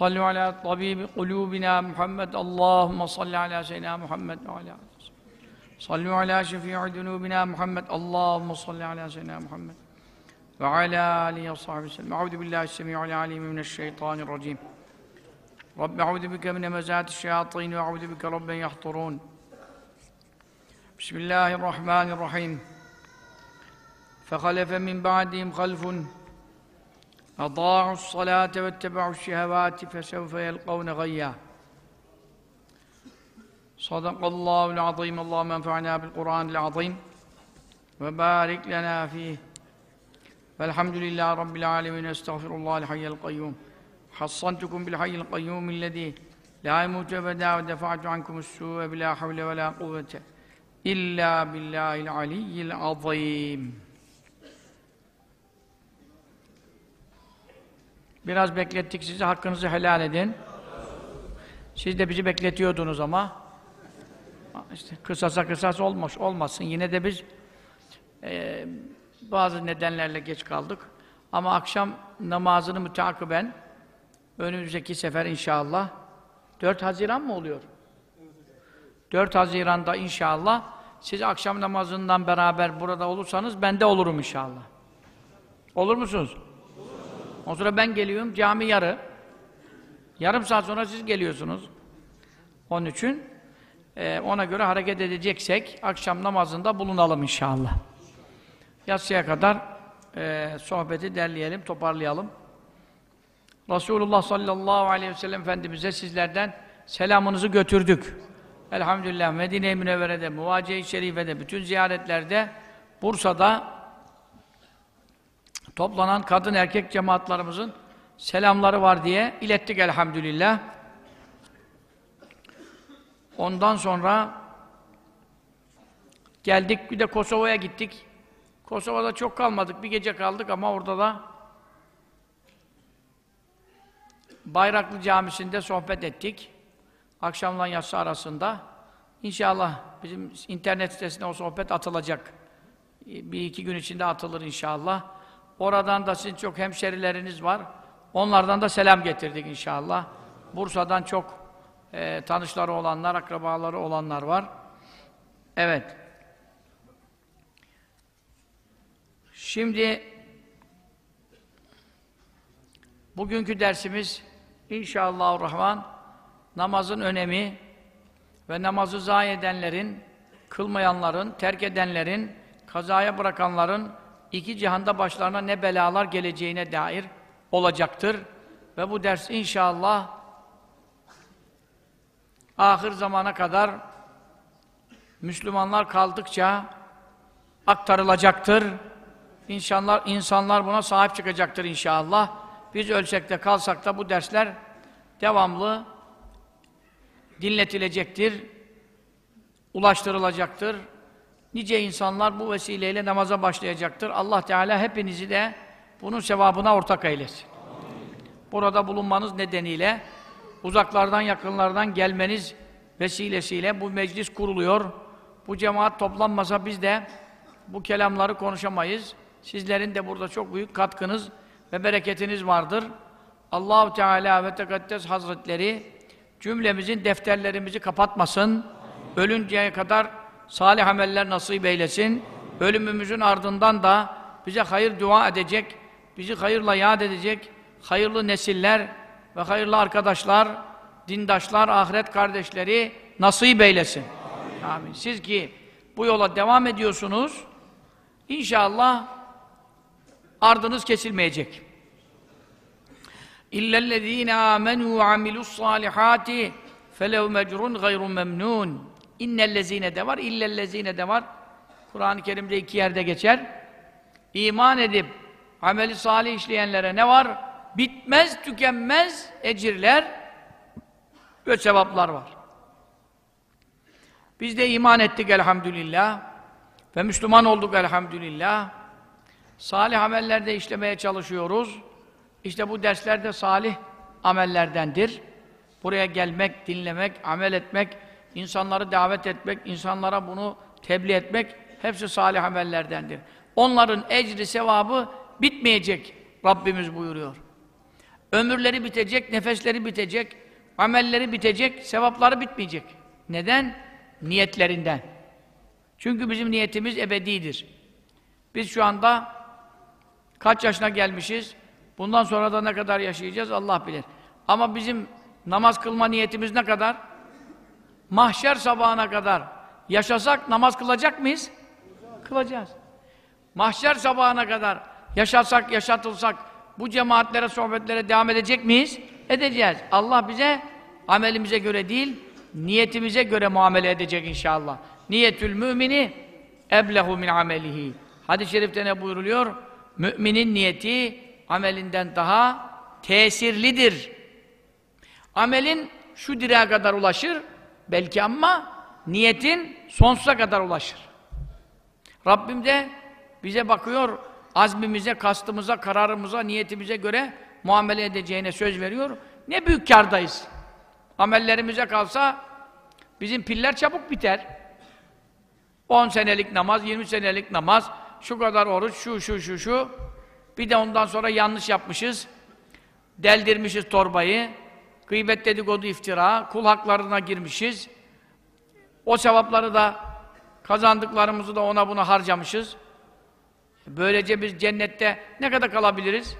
صلوا على طبيب قلوبنا محمد. اللهم صل على سيدنا محمد وعلى آله. صلوا على شفيع ذنوبنا محمد. اللهم صل على سيدنا محمد وعلى آله وصحبه وسلم. أعوذ بالله السميع العليم من الشيطان الرجيم. رب أعوذ بك من همزات الشياطين وأعوذ بك رب يحضرون. بسم الله الرحمن الرحيم. فخلف من بعدهم خلف أضاعوا الصلاة واتبعوا الشهوات فسوف يلقون غيا. صدق الله العظيم. اللهم انفعنا بالقرآن العظيم وبارك لنا فيه. فالحمد لله رب العالمين. أستغفر الله الحي القيوم. حصنتكم بالحي القيوم الذي لا يموت أبدا ودفعت عنكم السوء بلا حول ولا قوة إلا بالله العلي العظيم. Biraz beklettik sizi, hakkınızı helal edin. Siz de bizi bekletiyordunuz ama. İşte kısasa kısas olmuş, olmasın. Yine de biz e, bazı nedenlerle geç kaldık. Ama akşam namazını müteakiben önümüzdeki sefer inşallah 4 Haziran mı oluyor? 4 Haziran'da inşallah siz akşam namazından beraber burada olursanız ben de olurum inşallah. Olur musunuz? Ondan sonra ben geliyorum, cami yarı. Yarım saat sonra siz geliyorsunuz. Onun için e, ona göre hareket edeceksek akşam namazında bulunalım inşallah. Yatsıya kadar e, sohbeti derleyelim, toparlayalım. Resulullah sallallahu aleyhi ve sellem Efendimiz'e sizlerden selamınızı götürdük. Elhamdülillah Medine-i Münevvere'de, Muvaciye-i Şerife'de, bütün ziyaretlerde, Bursa'da toplanan kadın erkek cemaatlarımızın selamları var diye ilettik elhamdülillah. Ondan sonra geldik bir de Kosova'ya gittik. Kosova'da çok kalmadık, bir gece kaldık ama orada da Bayraklı Camisi'nde sohbet ettik. Akşamla yatsı arasında. İnşallah bizim internet sitesine o sohbet atılacak. Bir iki gün içinde atılır inşallah. Oradan da sizin çok hemşerileriniz var. Onlardan da selam getirdik inşallah. Bursa'dan çok e, tanışları olanlar, akrabaları olanlar var. Evet. Şimdi bugünkü dersimiz inşallahurrahman namazın önemi ve namazı zayi edenlerin, kılmayanların, terk edenlerin, kazaya bırakanların iki cihanda başlarına ne belalar geleceğine dair olacaktır. Ve bu ders inşallah ahir zamana kadar Müslümanlar kaldıkça aktarılacaktır. İnşallah insanlar buna sahip çıkacaktır inşallah. Biz ölsek de kalsak da bu dersler devamlı dinletilecektir, ulaştırılacaktır. Nice insanlar bu vesileyle namaza başlayacaktır. Allah Teala hepinizi de bunun sevabına ortak eylesin. Burada bulunmanız nedeniyle uzaklardan yakınlardan gelmeniz vesilesiyle bu meclis kuruluyor. Bu cemaat toplanmasa biz de bu kelamları konuşamayız. Sizlerin de burada çok büyük katkınız ve bereketiniz vardır. Allahu Teala ve Tekaddes Hazretleri cümlemizin defterlerimizi kapatmasın. Ölünceye kadar salih ameller nasip eylesin. Ölümümüzün ardından da bize hayır dua edecek, bizi hayırla yad edecek, hayırlı nesiller ve hayırlı arkadaşlar, dindaşlar, ahiret kardeşleri nasip eylesin. Amin. Amin. Siz ki bu yola devam ediyorsunuz, inşallah ardınız kesilmeyecek. İllellezîne âmenû ve amilussâlihâti felev mecrun gayru memnûn. İnnellezîne de var, illellezîne de var. Kur'an-ı Kerim'de iki yerde geçer. İman edip ameli salih işleyenlere ne var? Bitmez, tükenmez ecirler ve sevaplar var. Biz de iman ettik elhamdülillah ve Müslüman olduk elhamdülillah. Salih amellerde işlemeye çalışıyoruz. İşte bu dersler de salih amellerdendir. Buraya gelmek, dinlemek, amel etmek, insanları davet etmek, insanlara bunu tebliğ etmek hepsi salih amellerdendir. Onların ecri, sevabı bitmeyecek Rabbimiz buyuruyor. Ömürleri bitecek, nefesleri bitecek, amelleri bitecek, sevapları bitmeyecek. Neden? Niyetlerinden. Çünkü bizim niyetimiz ebedidir. Biz şu anda kaç yaşına gelmişiz? Bundan sonra da ne kadar yaşayacağız Allah bilir. Ama bizim namaz kılma niyetimiz ne kadar? Mahşer sabahına kadar yaşasak namaz kılacak mıyız? Kılacağız. Mahşer sabahına kadar yaşasak, yaşatılsak bu cemaatlere, sohbetlere devam edecek miyiz? Edeceğiz. Allah bize amelimize göre değil, niyetimize göre muamele edecek inşallah. Niyetül mümini eblehu min amelihi. Hadis-i şerifte ne buyuruluyor? Müminin niyeti amelinden daha tesirlidir. Amelin şu direğe kadar ulaşır belki ama niyetin sonsuza kadar ulaşır. Rabbim de bize bakıyor, azmimize, kastımıza, kararımıza, niyetimize göre muamele edeceğine söz veriyor. Ne büyük kardayız. Amellerimize kalsa bizim piller çabuk biter. 10 senelik namaz, 20 senelik namaz, şu kadar oruç, şu şu şu şu. Bir de ondan sonra yanlış yapmışız. Deldirmişiz torbayı. Gıybet dedikodu iftira, kul haklarına girmişiz. O sevapları da kazandıklarımızı da ona buna harcamışız. Böylece biz cennette ne kadar kalabiliriz?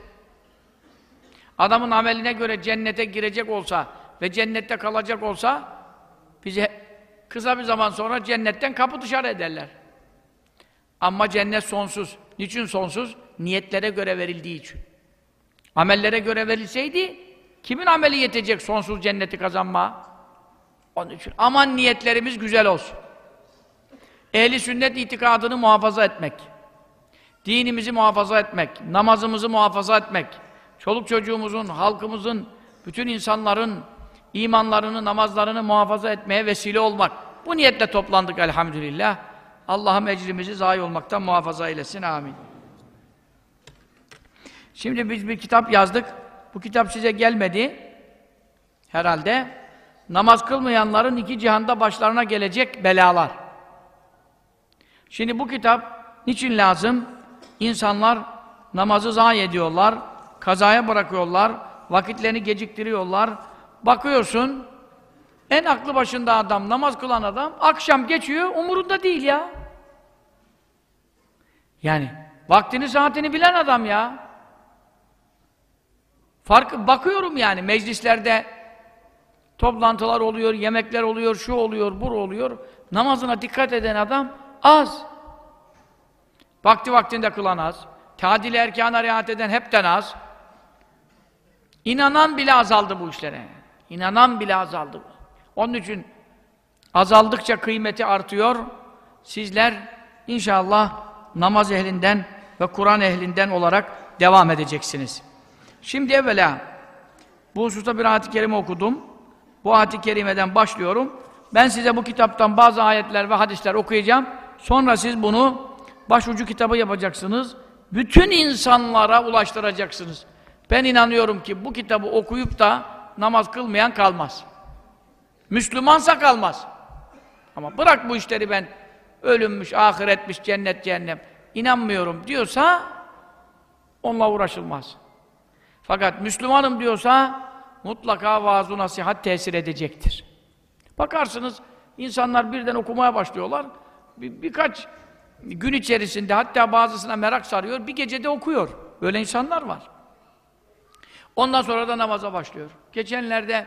Adamın ameline göre cennete girecek olsa ve cennette kalacak olsa bize kısa bir zaman sonra cennetten kapı dışarı ederler. Ama cennet sonsuz. Niçin sonsuz? Niyetlere göre verildiği için. Amellere göre verilseydi kimin ameli yetecek sonsuz cenneti kazanma? Onun için aman niyetlerimiz güzel olsun. Ehli sünnet itikadını muhafaza etmek. Dinimizi muhafaza etmek, namazımızı muhafaza etmek, çoluk çocuğumuzun, halkımızın, bütün insanların imanlarını, namazlarını muhafaza etmeye vesile olmak. Bu niyetle toplandık elhamdülillah. Allah'ım ecrimizi zayi olmaktan muhafaza eylesin. Amin. Şimdi biz bir kitap yazdık. Bu kitap size gelmedi. Herhalde. Namaz kılmayanların iki cihanda başlarına gelecek belalar. Şimdi bu kitap niçin lazım? İnsanlar namazı zayi ediyorlar, kazaya bırakıyorlar, vakitlerini geciktiriyorlar. Bakıyorsun, en aklı başında adam, namaz kılan adam, akşam geçiyor, umurunda değil ya. Yani, vaktini, saatini bilen adam ya. Farkı, bakıyorum yani, meclislerde toplantılar oluyor, yemekler oluyor, şu oluyor, bu oluyor. Namazına dikkat eden adam az. Vakti vaktinde kılan az. Tadil erkana riayet eden hepten az. İnanan bile azaldı bu işlere. İnanan bile azaldı. Onun için azaldıkça kıymeti artıyor. Sizler inşallah namaz ehlinden ve Kur'an ehlinden olarak devam edeceksiniz. Şimdi evvela bu hususta bir ayet-i kerime okudum. Bu ayet-i kerimeden başlıyorum. Ben size bu kitaptan bazı ayetler ve hadisler okuyacağım. Sonra siz bunu başucu kitabı yapacaksınız. Bütün insanlara ulaştıracaksınız. Ben inanıyorum ki bu kitabı okuyup da namaz kılmayan kalmaz. Müslümansa kalmaz. Ama bırak bu işleri ben ölümmüş, ahiretmiş, cennet, cehennem inanmıyorum diyorsa onunla uğraşılmaz. Fakat Müslümanım diyorsa mutlaka vaaz nasihat tesir edecektir. Bakarsınız insanlar birden okumaya başlıyorlar. Bir, birkaç gün içerisinde hatta bazısına merak sarıyor, bir gecede okuyor. Böyle insanlar var. Ondan sonra da namaza başlıyor. Geçenlerde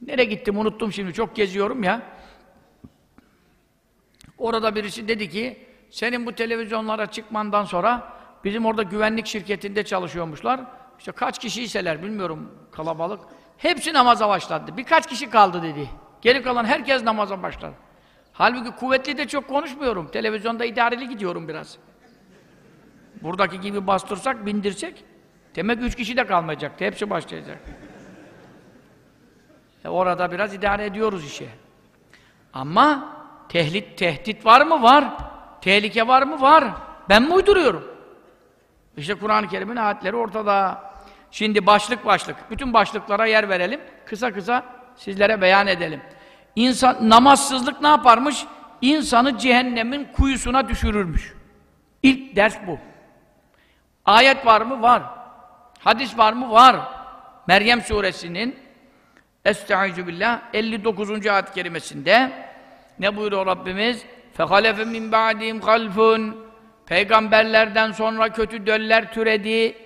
nereye gittim unuttum şimdi, çok geziyorum ya. Orada birisi dedi ki, senin bu televizyonlara çıkmandan sonra bizim orada güvenlik şirketinde çalışıyormuşlar. İşte kaç kişiyseler bilmiyorum kalabalık. Hepsi namaza başladı. Birkaç kişi kaldı dedi. Geri kalan herkes namaza başladı. Halbuki kuvvetli de çok konuşmuyorum. Televizyonda idareli gidiyorum biraz. Buradaki gibi bastırsak, bindirsek demek üç kişi de kalmayacaktı. Hepsi başlayacak. E orada biraz idare ediyoruz işe. Ama tehdit, tehdit var mı? Var. Tehlike var mı? Var. Ben mi uyduruyorum? İşte Kur'an-ı Kerim'in ayetleri ortada. Şimdi başlık başlık. Bütün başlıklara yer verelim. Kısa kısa sizlere beyan edelim. İnsan, namazsızlık ne yaparmış? İnsanı cehennemin kuyusuna düşürürmüş. İlk ders bu. Ayet var mı? Var. Hadis var mı? Var. Meryem suresinin Estaizu billah 59. ayet kerimesinde ne buyuruyor Rabbimiz? فَخَلَفَ مِنْ بَعْدِهِمْ خَلْفٌ Peygamberlerden sonra kötü döller türedi.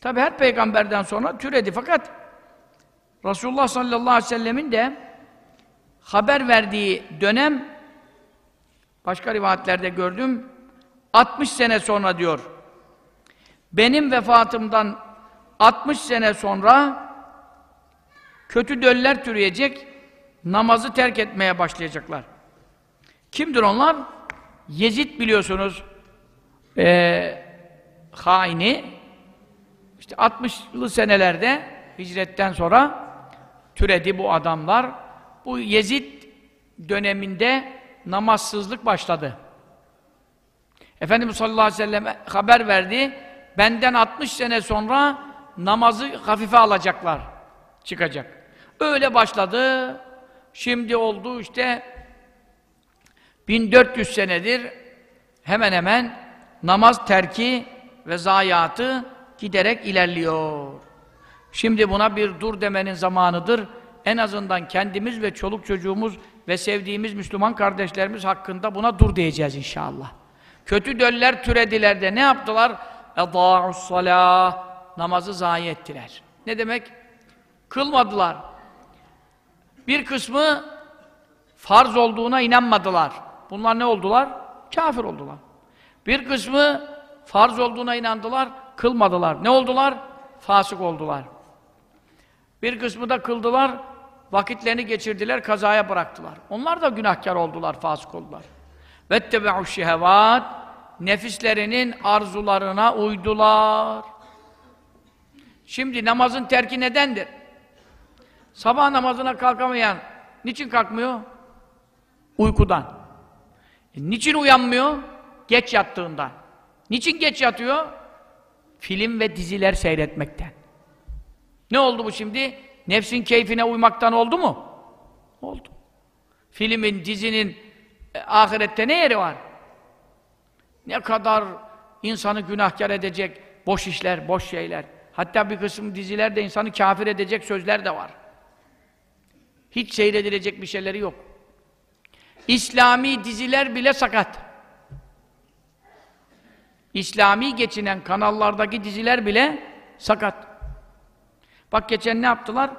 Tabi her peygamberden sonra türedi fakat Resulullah sallallahu aleyhi ve sellemin de haber verdiği dönem başka rivayetlerde gördüm 60 sene sonra diyor. Benim vefatımdan 60 sene sonra kötü döller türeyecek, namazı terk etmeye başlayacaklar. Kimdir onlar? Yezid biliyorsunuz, ee, haini, işte 60'lı senelerde hicretten sonra türedi bu adamlar. Bu Yezid döneminde namazsızlık başladı. Efendimiz sallallahu aleyhi ve sellem haber verdi, benden 60 sene sonra namazı hafife alacaklar, çıkacak. Öyle başladı, şimdi oldu işte 1400 senedir hemen hemen namaz terki ve zayiatı giderek ilerliyor. Şimdi buna bir dur demenin zamanıdır. En azından kendimiz ve çoluk çocuğumuz ve sevdiğimiz Müslüman kardeşlerimiz hakkında buna dur diyeceğiz inşallah. Kötü döller türediler de ne yaptılar? اَضَاعُ الصَّلَاةِ Namazı zayi ettiler. Ne demek? Kılmadılar. Bir kısmı farz olduğuna inanmadılar. Bunlar ne oldular? Kafir oldular. Bir kısmı farz olduğuna inandılar, kılmadılar. Ne oldular? Fasık oldular. Bir kısmı da kıldılar, vakitlerini geçirdiler, kazaya bıraktılar. Onlar da günahkar oldular, fasık oldular. وَاتَّبَعُ şehevat Nefislerinin arzularına uydular. Şimdi namazın terki nedendir? Sabah namazına kalkamayan, niçin kalkmıyor? Uykudan. E, niçin uyanmıyor? Geç yattığından. Niçin geç yatıyor? Film ve diziler seyretmekten. Ne oldu bu şimdi? Nefsin keyfine uymaktan oldu mu? Oldu. Filmin, dizinin e, ahirette ne yeri var? Ne kadar insanı günahkar edecek boş işler, boş şeyler. Hatta bir kısım dizilerde insanı kafir edecek sözler de var. Hiç seyredilecek bir şeyleri yok. İslami diziler bile sakat. İslami geçinen kanallardaki diziler bile sakat. Bak geçen ne yaptılar?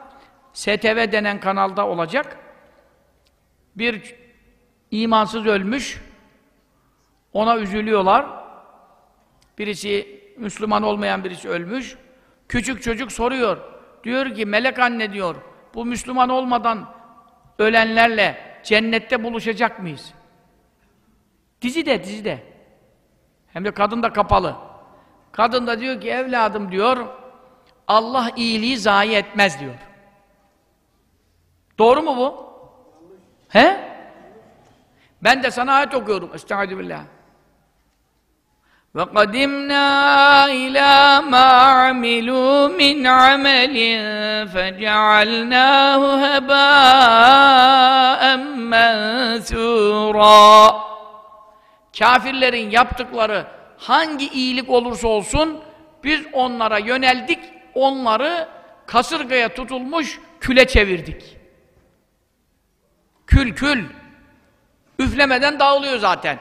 STV denen kanalda olacak. Bir imansız ölmüş. Ona üzülüyorlar. Birisi Müslüman olmayan birisi ölmüş. Küçük çocuk soruyor. Diyor ki melek anne diyor. Bu Müslüman olmadan ölenlerle cennette buluşacak mıyız? Dizide, dizide. Hem de kadın da kapalı. Kadın da diyor ki evladım diyor Allah iyiliği zayi etmez diyor. Doğru mu bu? He? Ben de sana ayet okuyorum. Estaizu billah. وَقَدِمْنَا إِلَى مَا عَمِلُوا مِنْ عَمَلٍ فَجَعَلْنَاهُ هَبَاءً مَنْثُورًا Kafirlerin yaptıkları hangi iyilik olursa olsun biz onlara yöneldik, onları kasırgaya tutulmuş küle çevirdik. Kül kül. Üflemeden dağılıyor zaten.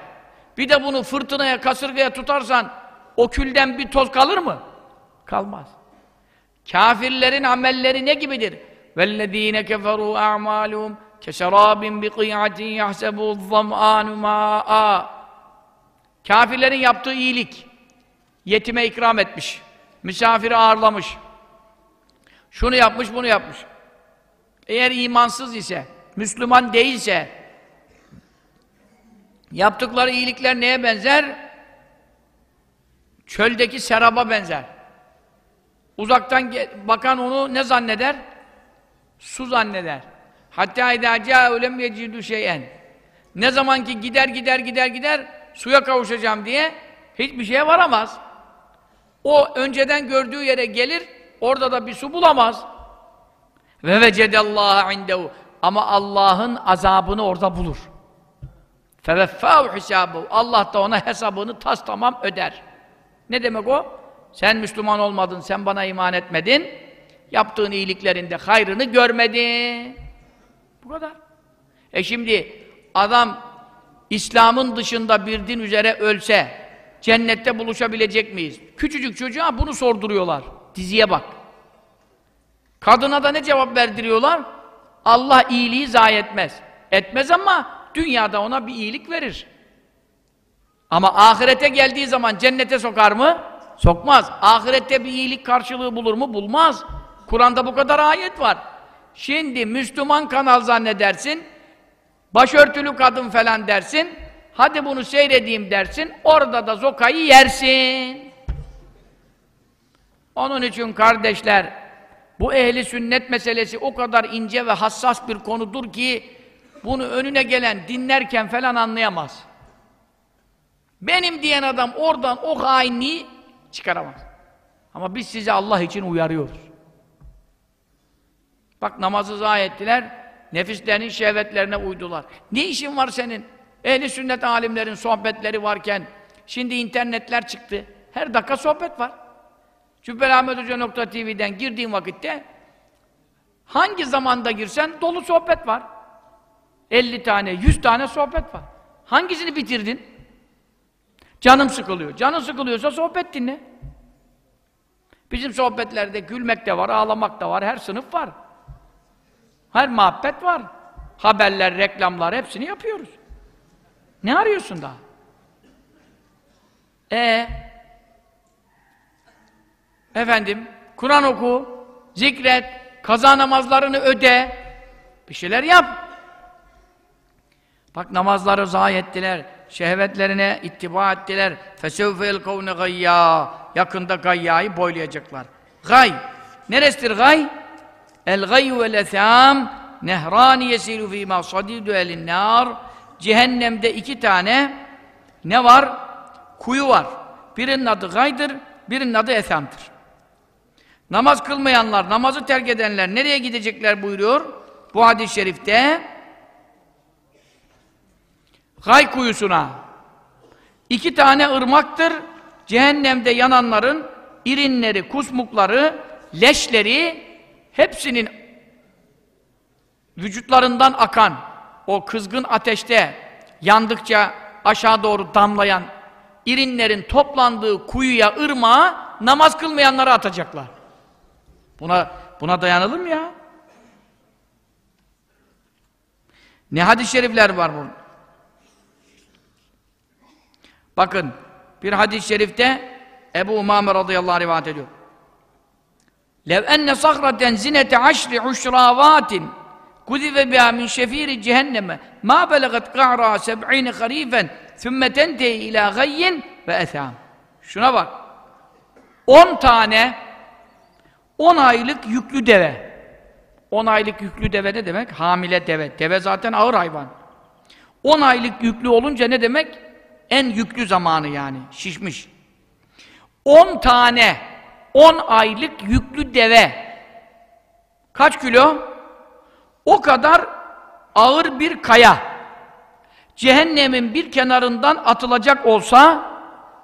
Bir de bunu fırtınaya, kasırgaya tutarsan o külden bir toz kalır mı? Kalmaz. Kafirlerin amelleri ne gibidir? وَالَّذ۪ينَ كَفَرُوا أَعْمَالُهُمْ كَشَرَابٍ بِقِيعَةٍ يَحْسَبُ الظَّمْآنُ مَاءً Kafirlerin yaptığı iyilik, yetime ikram etmiş, misafiri ağırlamış, şunu yapmış, bunu yapmış. Eğer imansız ise, Müslüman değilse, yaptıkları iyilikler neye benzer? Çöldeki seraba benzer. Uzaktan bakan onu ne zanneder? Su zanneder. Hatta idâ câ'u lem yecidû şey'en. Ne zaman ki gider gider gider gider suya kavuşacağım diye hiçbir şeye varamaz. O önceden gördüğü yere gelir, orada da bir su bulamaz. Ve vecedallâhe indehu. Ama Allah'ın azabını orada bulur. Feveffâhu hisâbuhu. Allah da ona hesabını tas tamam öder. Ne demek o? Sen Müslüman olmadın, sen bana iman etmedin. Yaptığın iyiliklerinde hayrını görmedin. Bu kadar. E şimdi adam İslam'ın dışında bir din üzere ölse cennette buluşabilecek miyiz? Küçücük çocuğa bunu sorduruyorlar. Diziye bak. Kadına da ne cevap verdiriyorlar? Allah iyiliği zayi etmez. Etmez ama dünyada ona bir iyilik verir. Ama ahirete geldiği zaman cennete sokar mı? Sokmaz. Ahirette bir iyilik karşılığı bulur mu? Bulmaz. Kur'an'da bu kadar ayet var. Şimdi Müslüman kanal zannedersin, başörtülü kadın falan dersin, hadi bunu seyredeyim dersin, orada da zokayı yersin. Onun için kardeşler, bu ehli sünnet meselesi o kadar ince ve hassas bir konudur ki, bunu önüne gelen dinlerken falan anlayamaz. Benim diyen adam oradan o hainliği çıkaramaz. Ama biz sizi Allah için uyarıyoruz. Bak namazı zayi ettiler, nefislerinin şehvetlerine uydular. Ne işin var senin? Ehli sünnet alimlerin sohbetleri varken, şimdi internetler çıktı. Her dakika sohbet var. Cübbelahmethoca.tv'den girdiğin vakitte hangi zamanda girsen dolu sohbet var. 50 tane, 100 tane sohbet var. Hangisini bitirdin? Canım sıkılıyor. Canın sıkılıyorsa sohbet dinle. Bizim sohbetlerde gülmek de var, ağlamak da var, her sınıf var. Her muhabbet var. Haberler, reklamlar hepsini yapıyoruz. Ne arıyorsun daha? E Efendim, Kur'an oku, zikret, kaza namazlarını öde, bir şeyler yap. Bak namazları zayi ettiler, şehvetlerine ittiba ettiler. فَسَوْفَ يَلْقَوْنَ غَيَّا Yakında gayyayı boylayacaklar. Gay. Neresidir gay? El gayyu vel etham nehrani yesilu fîmâ sadîdü elin nâr Cehennemde iki tane ne var? Kuyu var. Birinin adı gaydır, birinin adı ethamdır. Namaz kılmayanlar, namazı terk edenler nereye gidecekler buyuruyor? Bu hadis-i şerifte Gay kuyusuna iki tane ırmaktır. Cehennemde yananların irinleri, kusmukları, leşleri hepsinin vücutlarından akan o kızgın ateşte yandıkça aşağı doğru damlayan irinlerin toplandığı kuyuya, ırmağa namaz kılmayanları atacaklar. Buna buna dayanılır ya? Ne hadis-i şerifler var bunun? Bakın bir hadis-i şerifte Ebu Umame radıyallahu anh rivayet ediyor. Lev enne sakraten zinete aşri uşravatin kuzife biha min şefiri cehenneme ma belagat qa'ra seb'ine harifen thümme tentehi ila gayyin ve etham. Şuna bak. 10 tane 10 aylık yüklü deve. 10 aylık yüklü deve ne demek? Hamile deve. Deve zaten ağır hayvan. 10 aylık yüklü olunca ne demek? En yüklü zamanı yani. Şişmiş. 10 tane 10 aylık yüklü deve kaç kilo? O kadar ağır bir kaya cehennemin bir kenarından atılacak olsa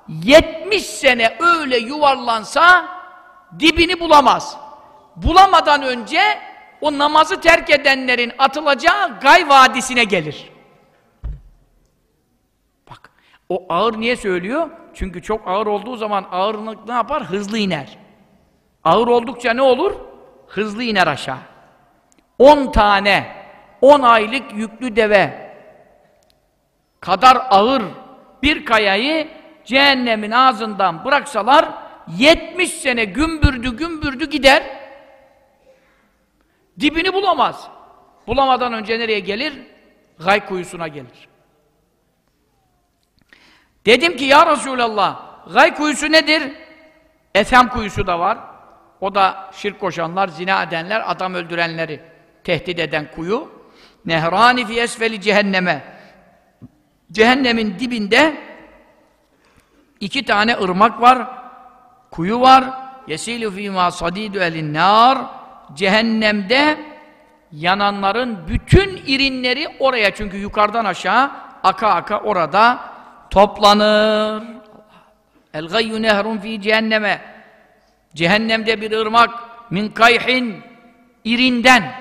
70 sene öyle yuvarlansa dibini bulamaz. Bulamadan önce o namazı terk edenlerin atılacağı Gay Vadisi'ne gelir. Bak, o ağır niye söylüyor? Çünkü çok ağır olduğu zaman ağırlık ne yapar? Hızlı iner. Ağır oldukça ne olur? Hızlı iner aşağı. 10 tane, 10 aylık yüklü deve kadar ağır bir kayayı cehennemin ağzından bıraksalar 70 sene gümbürdü gümbürdü gider dibini bulamaz. Bulamadan önce nereye gelir? Gay kuyusuna gelir. Dedim ki ya Resulallah gay kuyusu nedir? Ethem kuyusu da var. O da şirk koşanlar, zina edenler, adam öldürenleri tehdit eden kuyu. Nehrani fi esfeli cehenneme. Cehennemin dibinde iki tane ırmak var, kuyu var. Yesilu fîmâ sadîdü elin nâr. Cehennemde yananların bütün irinleri oraya çünkü yukarıdan aşağı aka aka orada toplanır. El gayyu nehrun fi cehenneme. Cehennemde bir ırmak min kayhin irinden.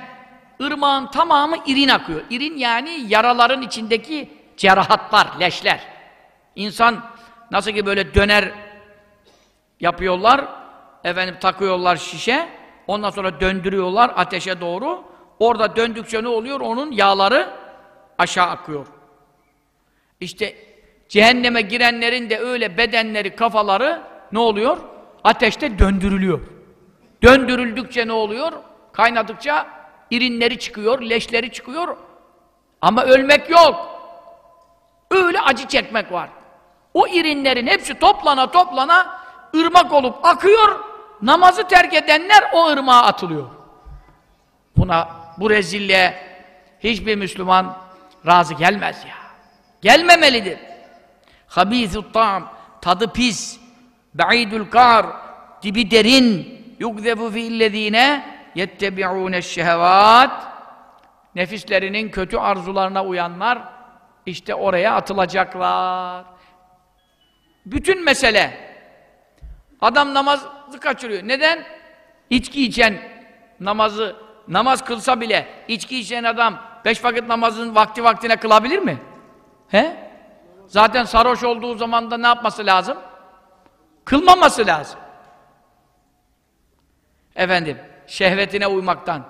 Irmağın tamamı irin akıyor. İrin yani yaraların içindeki cerahatlar, leşler. İnsan nasıl ki böyle döner yapıyorlar, efendim takıyorlar şişe, ondan sonra döndürüyorlar ateşe doğru. Orada döndükçe ne oluyor? Onun yağları aşağı akıyor. İşte cehenneme girenlerin de öyle bedenleri, kafaları ne oluyor? Ateşte döndürülüyor. Döndürüldükçe ne oluyor? Kaynadıkça irinleri çıkıyor, leşleri çıkıyor. Ama ölmek yok. Öyle acı çekmek var. O irinlerin hepsi toplana toplana ırmak olup akıyor. Namazı terk edenler o ırmağa atılıyor. Buna, bu rezilliğe hiçbir Müslüman razı gelmez ya. Gelmemelidir. Habîthut ta'am, tadı pis, ba'idul kar, dibi derin, yugzefu fi'illezîne yettebi'ûneşşehevât nefislerinin kötü arzularına uyanlar işte oraya atılacaklar. Bütün mesele adam namazı kaçırıyor. Neden? İçki içen namazı namaz kılsa bile içki içen adam beş vakit namazın vakti vaktine kılabilir mi? He? Zaten sarhoş olduğu zaman da ne yapması lazım? Kılmaması lazım. Efendim, şehvetine uymaktan.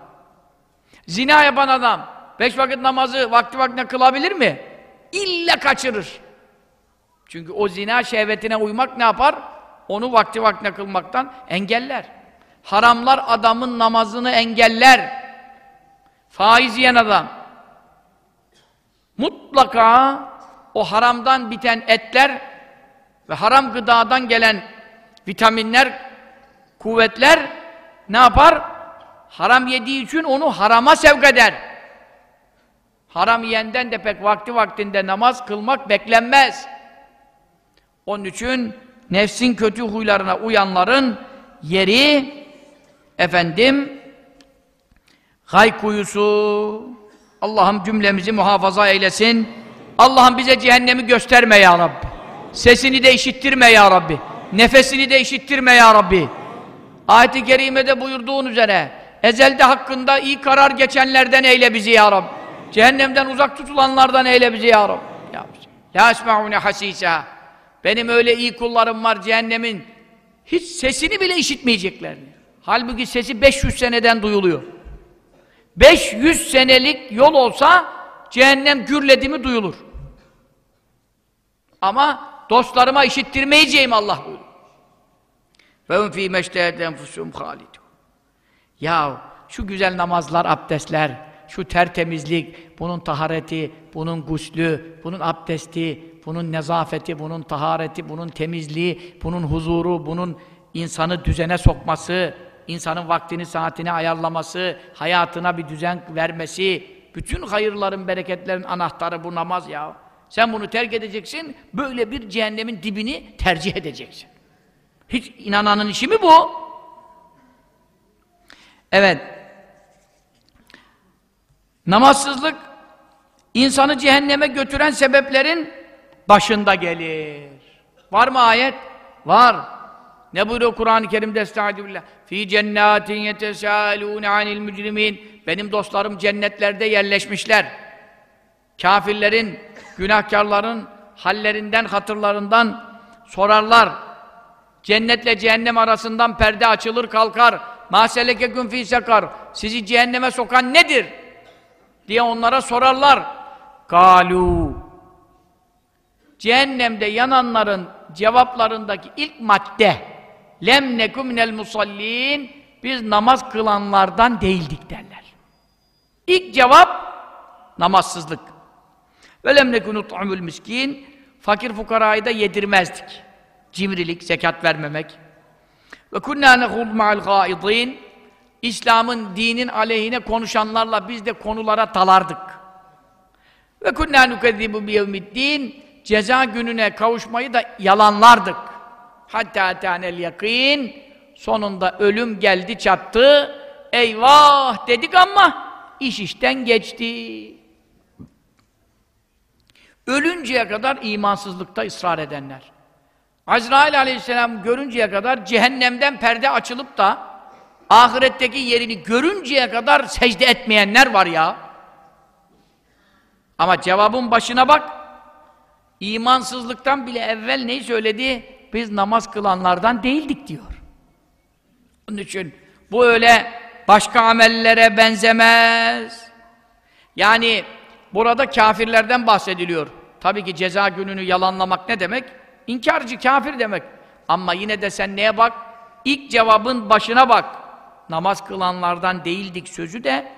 Zina yapan adam, beş vakit namazı vakti vaktine kılabilir mi? İlla kaçırır. Çünkü o zina şehvetine uymak ne yapar? Onu vakti vaktine kılmaktan engeller. Haramlar adamın namazını engeller. Faiz yiyen adam. Mutlaka o haramdan biten etler ve haram gıdadan gelen vitaminler, kuvvetler ne yapar? Haram yediği için onu harama sevk eder. Haram yiyenden de pek vakti vaktinde namaz kılmak beklenmez. Onun için nefsin kötü huylarına uyanların yeri efendim gay kuyusu Allah'ım cümlemizi muhafaza eylesin. Allah'ım bize cehennemi gösterme ya Rabbi. Sesini de işittirme ya Rabbi. Nefesini de işittirme ya Rabbi. Ayet-i Kerime'de buyurduğun üzere ezelde hakkında iyi karar geçenlerden eyle bizi ya Rabbi. Cehennemden uzak tutulanlardan eyle bizi ya Rabbi. La esma'une hasisa. Benim öyle iyi kullarım var cehennemin hiç sesini bile işitmeyecekler. Halbuki sesi 500 seneden duyuluyor. 500 senelik yol olsa cehennem gürledi mi duyulur. Ama dostlarıma işittirmeyeceğim Allah buyuruyor. Ve fî meştehet enfusum halidun. Ya şu güzel namazlar, abdestler, şu tertemizlik, bunun tahareti, bunun guslü, bunun abdesti, bunun nezafeti, bunun tahareti, bunun temizliği, bunun huzuru, bunun insanı düzene sokması, insanın vaktini, saatini ayarlaması, hayatına bir düzen vermesi, bütün hayırların, bereketlerin anahtarı bu namaz ya. Sen bunu terk edeceksin, böyle bir cehennemin dibini tercih edeceksin. Hiç inananın işi mi bu? Evet. Namazsızlık insanı cehenneme götüren sebeplerin başında gelir. Var mı ayet? Var. Ne buyuruyor Kur'an-ı Kerim'de estağfirullah? Fi cennetin yetesâlûne anil mücrimin. Benim dostlarım cennetlerde yerleşmişler. Kafirlerin, Günahkarların hallerinden, hatırlarından sorarlar. Cennetle cehennem arasından perde açılır kalkar. Maseleke gün fi sekar. Sizi cehenneme sokan nedir? diye onlara sorarlar. Kalu. Cehennemde yananların cevaplarındaki ilk madde lem nekum minel musallin biz namaz kılanlardan değildik derler. İlk cevap namazsızlık. Ve lem nekunu tu'mul fakir fukarayı da yedirmezdik. Cimrilik, zekat vermemek. Ve kunnâ nehul ma'al İslam'ın, dinin aleyhine konuşanlarla biz de konulara talardık. Ve kunnâ nukezzibu biyevmiddin ceza gününe kavuşmayı da yalanlardık. Hatta tânel yakîn sonunda ölüm geldi çattı. Eyvah dedik ama iş işten geçti. Ölünceye kadar imansızlıkta ısrar edenler. Azrail aleyhisselam görünceye kadar cehennemden perde açılıp da ahiretteki yerini görünceye kadar secde etmeyenler var ya. Ama cevabın başına bak. İmansızlıktan bile evvel neyi söyledi? Biz namaz kılanlardan değildik diyor. Onun için bu öyle başka amellere benzemez. Yani burada kafirlerden bahsediliyor. Tabii ki ceza gününü yalanlamak ne demek? İnkarcı, kafir demek. Ama yine de sen neye bak? İlk cevabın başına bak. Namaz kılanlardan değildik sözü de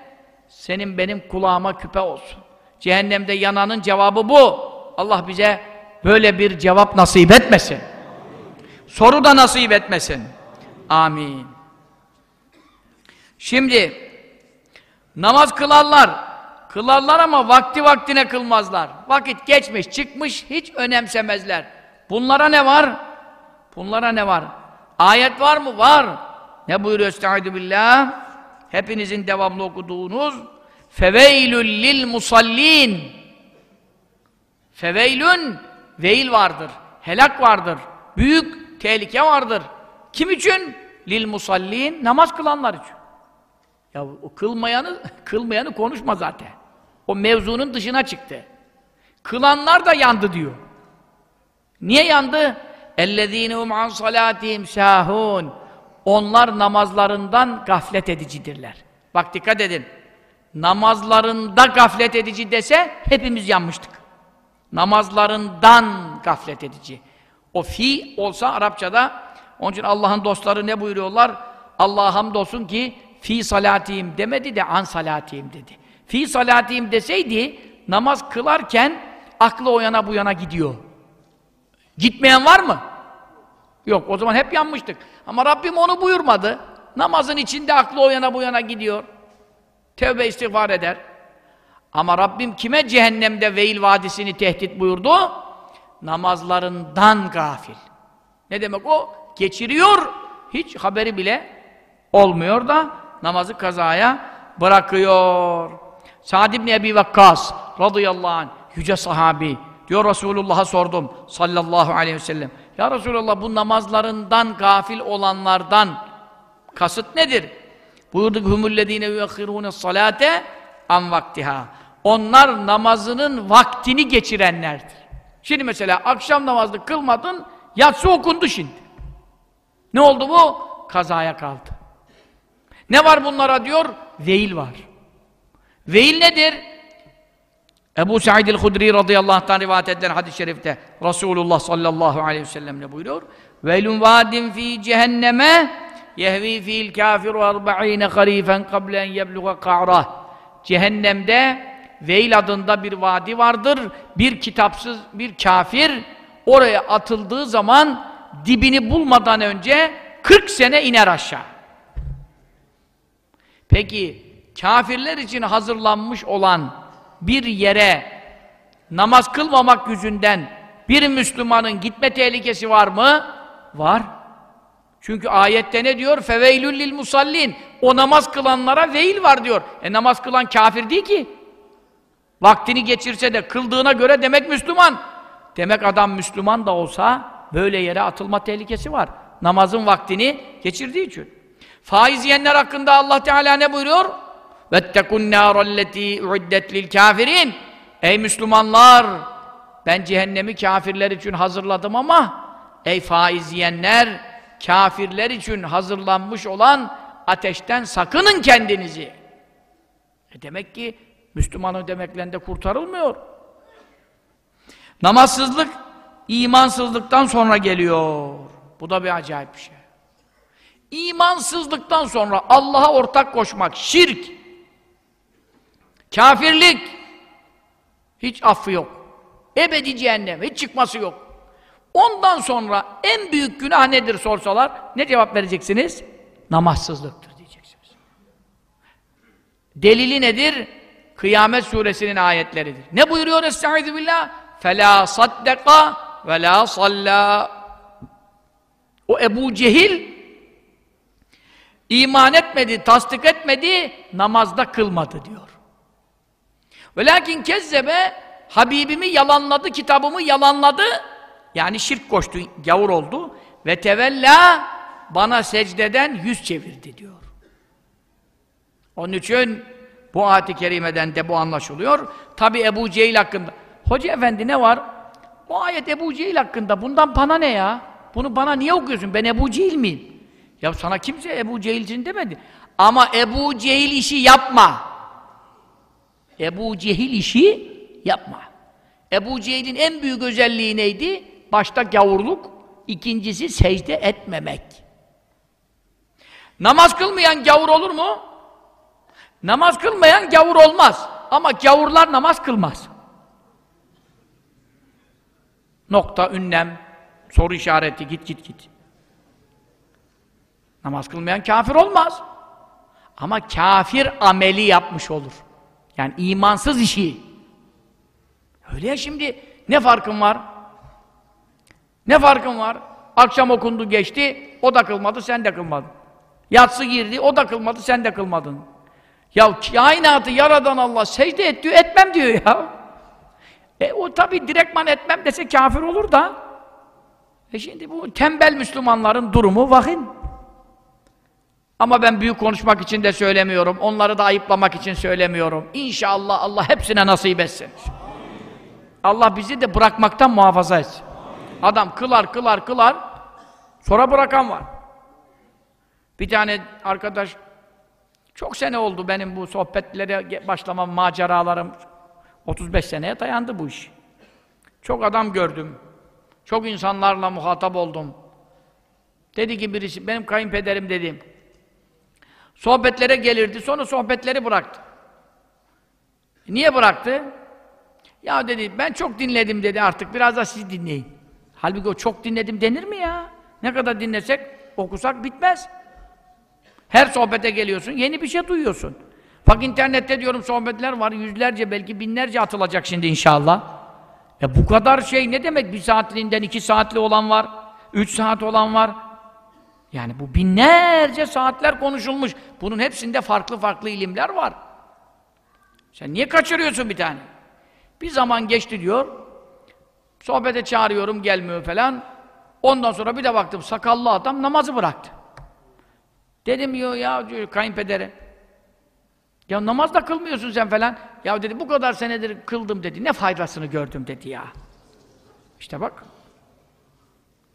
senin benim kulağıma küpe olsun. Cehennemde yananın cevabı bu. Allah bize böyle bir cevap nasip etmesin. Soru da nasip etmesin. Amin. Şimdi namaz kılarlar. Kılarlar ama vakti vaktine kılmazlar. Vakit geçmiş, çıkmış hiç önemsemezler. Bunlara ne var? Bunlara ne var? Ayet var mı? Var. Ne buyuruyor Estaizu billah? Hepinizin devamlı okuduğunuz Feveylül lil musallin Feveylün veil vardır. Helak vardır. Büyük tehlike vardır. Kim için? Lil musallin namaz kılanlar için. Ya o kılmayanı kılmayanı konuşma zaten. O mevzunun dışına çıktı. Kılanlar da yandı diyor. Niye yandı? اَلَّذ۪ينَ هُمْ عَنْ صَلَاتِهِمْ شَاهُونَ Onlar namazlarından gaflet edicidirler. Bak dikkat edin. Namazlarında gaflet edici dese hepimiz yanmıştık. Namazlarından gaflet edici. O fi olsa Arapçada onun için Allah'ın dostları ne buyuruyorlar? Allah'a hamdolsun ki fi salatihim demedi de an salatihim dedi. Fi salatihim deseydi namaz kılarken aklı o yana bu yana gidiyor. Gitmeyen var mı? Yok, o zaman hep yanmıştık. Ama Rabbim onu buyurmadı. Namazın içinde aklı o yana bu yana gidiyor. Tevbe istiğfar eder. Ama Rabbim kime cehennemde Veil Vadisi'ni tehdit buyurdu? Namazlarından gafil. Ne demek o? Geçiriyor, hiç haberi bile olmuyor da namazı kazaya bırakıyor. Sa'd ibn Ebi Vakkas radıyallahu anh, yüce sahabi, Diyor Resulullah'a sordum sallallahu aleyhi ve sellem. Ya Resulallah bu namazlarından gafil olanlardan kasıt nedir? Buyurduk humullezine yuakhirune salate an vaktiha. Onlar namazının vaktini geçirenlerdir. Şimdi mesela akşam namazını kılmadın, yatsı okundu şimdi. Ne oldu bu? Kazaya kaldı. Ne var bunlara diyor? Veil var. Veil nedir? Ebu Sa'id el-Hudri radıyallahu anh'tan rivayet edilen hadis-i şerifte Resulullah sallallahu aleyhi ve sellem ne buyuruyor? Velun vadin fi cehenneme yehvi fi'l kafiru erba'ine harifen kable en yebluğa ka'rah Cehennemde Veil adında bir vadi vardır. Bir kitapsız bir kafir oraya atıldığı zaman dibini bulmadan önce 40 sene iner aşağı. Peki kafirler için hazırlanmış olan bir yere namaz kılmamak yüzünden bir Müslümanın gitme tehlikesi var mı? Var. Çünkü ayette ne diyor? Feveylül lil musallin. O namaz kılanlara veil var diyor. E namaz kılan kafir değil ki. Vaktini geçirse de kıldığına göre demek Müslüman. Demek adam Müslüman da olsa böyle yere atılma tehlikesi var. Namazın vaktini geçirdiği için. Faiz yiyenler hakkında Allah Teala ne buyuruyor? وَاتَّقُوا النَّارَ الَّتِي اُعِدَّتْ لِلْكَافِرِينَ Ey Müslümanlar! Ben cehennemi kafirler için hazırladım ama ey faiz yiyenler, kafirler için hazırlanmış olan ateşten sakının kendinizi. E demek ki Müslümanın demekle de kurtarılmıyor. Namazsızlık imansızlıktan sonra geliyor. Bu da bir acayip bir şey. İmansızlıktan sonra Allah'a ortak koşmak, şirk, Kafirlik hiç affı yok. Ebedi cehennem, hiç çıkması yok. Ondan sonra en büyük günah nedir sorsalar ne cevap vereceksiniz? Namazsızlıktır diyeceksiniz. Delili nedir? Kıyamet suresinin ayetleridir. Ne buyuruyor Estaizu billah? فَلَا صَدَّقَ وَلَا صَلَّى O Ebu Cehil iman etmedi, tasdik etmedi, namazda kılmadı diyor. Ve lakin kezzebe Habibimi yalanladı, kitabımı yalanladı. yani şirk koştu, gavur oldu ve tevella bana secdeden yüz çevirdi diyor. Onun için bu ayet-i kerimeden de bu anlaşılıyor. Tabi Ebu Cehil hakkında. Hoca efendi ne var? O ayet Ebu Cehil hakkında. Bundan bana ne ya? Bunu bana niye okuyorsun? Ben Ebu Cehil miyim? Ya sana kimse Ebu Cehil'cin demedi. Ama Ebu Cehil işi yapma. Ebu Cehil işi yapma. Ebu Cehil'in en büyük özelliği neydi? Başta gavurluk, ikincisi secde etmemek. Namaz kılmayan gavur olur mu? Namaz kılmayan gavur olmaz. Ama gavurlar namaz kılmaz. Nokta, ünlem, soru işareti, git git git. Namaz kılmayan kafir olmaz. Ama kafir ameli yapmış olur. Yani imansız işi. Öyle ya şimdi ne farkın var? Ne farkın var? Akşam okundu geçti, o da kılmadı, sen de kılmadın. Yatsı girdi, o da kılmadı, sen de kılmadın. Ya kainatı yaradan Allah secde et diyor, etmem diyor ya. E o tabi direktman etmem dese kafir olur da. E şimdi bu tembel Müslümanların durumu vahim. Ama ben büyük konuşmak için de söylemiyorum. Onları da ayıplamak için söylemiyorum. İnşallah Allah hepsine nasip etsin. Allah bizi de bırakmaktan muhafaza etsin. Adam kılar kılar kılar sonra bırakan var. Bir tane arkadaş çok sene oldu benim bu sohbetlere başlamam, maceralarım 35 seneye dayandı bu iş. Çok adam gördüm. Çok insanlarla muhatap oldum. Dedi ki birisi, benim kayınpederim dedim. Sohbetlere gelirdi, sonra sohbetleri bıraktı. Niye bıraktı? Ya dedi, ben çok dinledim dedi artık, biraz da siz dinleyin. Halbuki o çok dinledim denir mi ya? Ne kadar dinlesek, okusak bitmez. Her sohbete geliyorsun, yeni bir şey duyuyorsun. Bak internette diyorum sohbetler var, yüzlerce belki binlerce atılacak şimdi inşallah. Ya bu kadar şey ne demek? Bir saatliğinden iki saatli olan var, üç saat olan var. Yani bu binlerce saatler konuşulmuş. Bunun hepsinde farklı farklı ilimler var. Sen niye kaçırıyorsun bir tane? Bir zaman geçti diyor, sohbete çağırıyorum gelmiyor falan. Ondan sonra bir de baktım sakallı adam namazı bıraktı. Dedim diyor ya diyor kayınpedere. Ya namaz da kılmıyorsun sen falan. Ya dedi bu kadar senedir kıldım dedi. Ne faydasını gördüm dedi ya. İşte bak.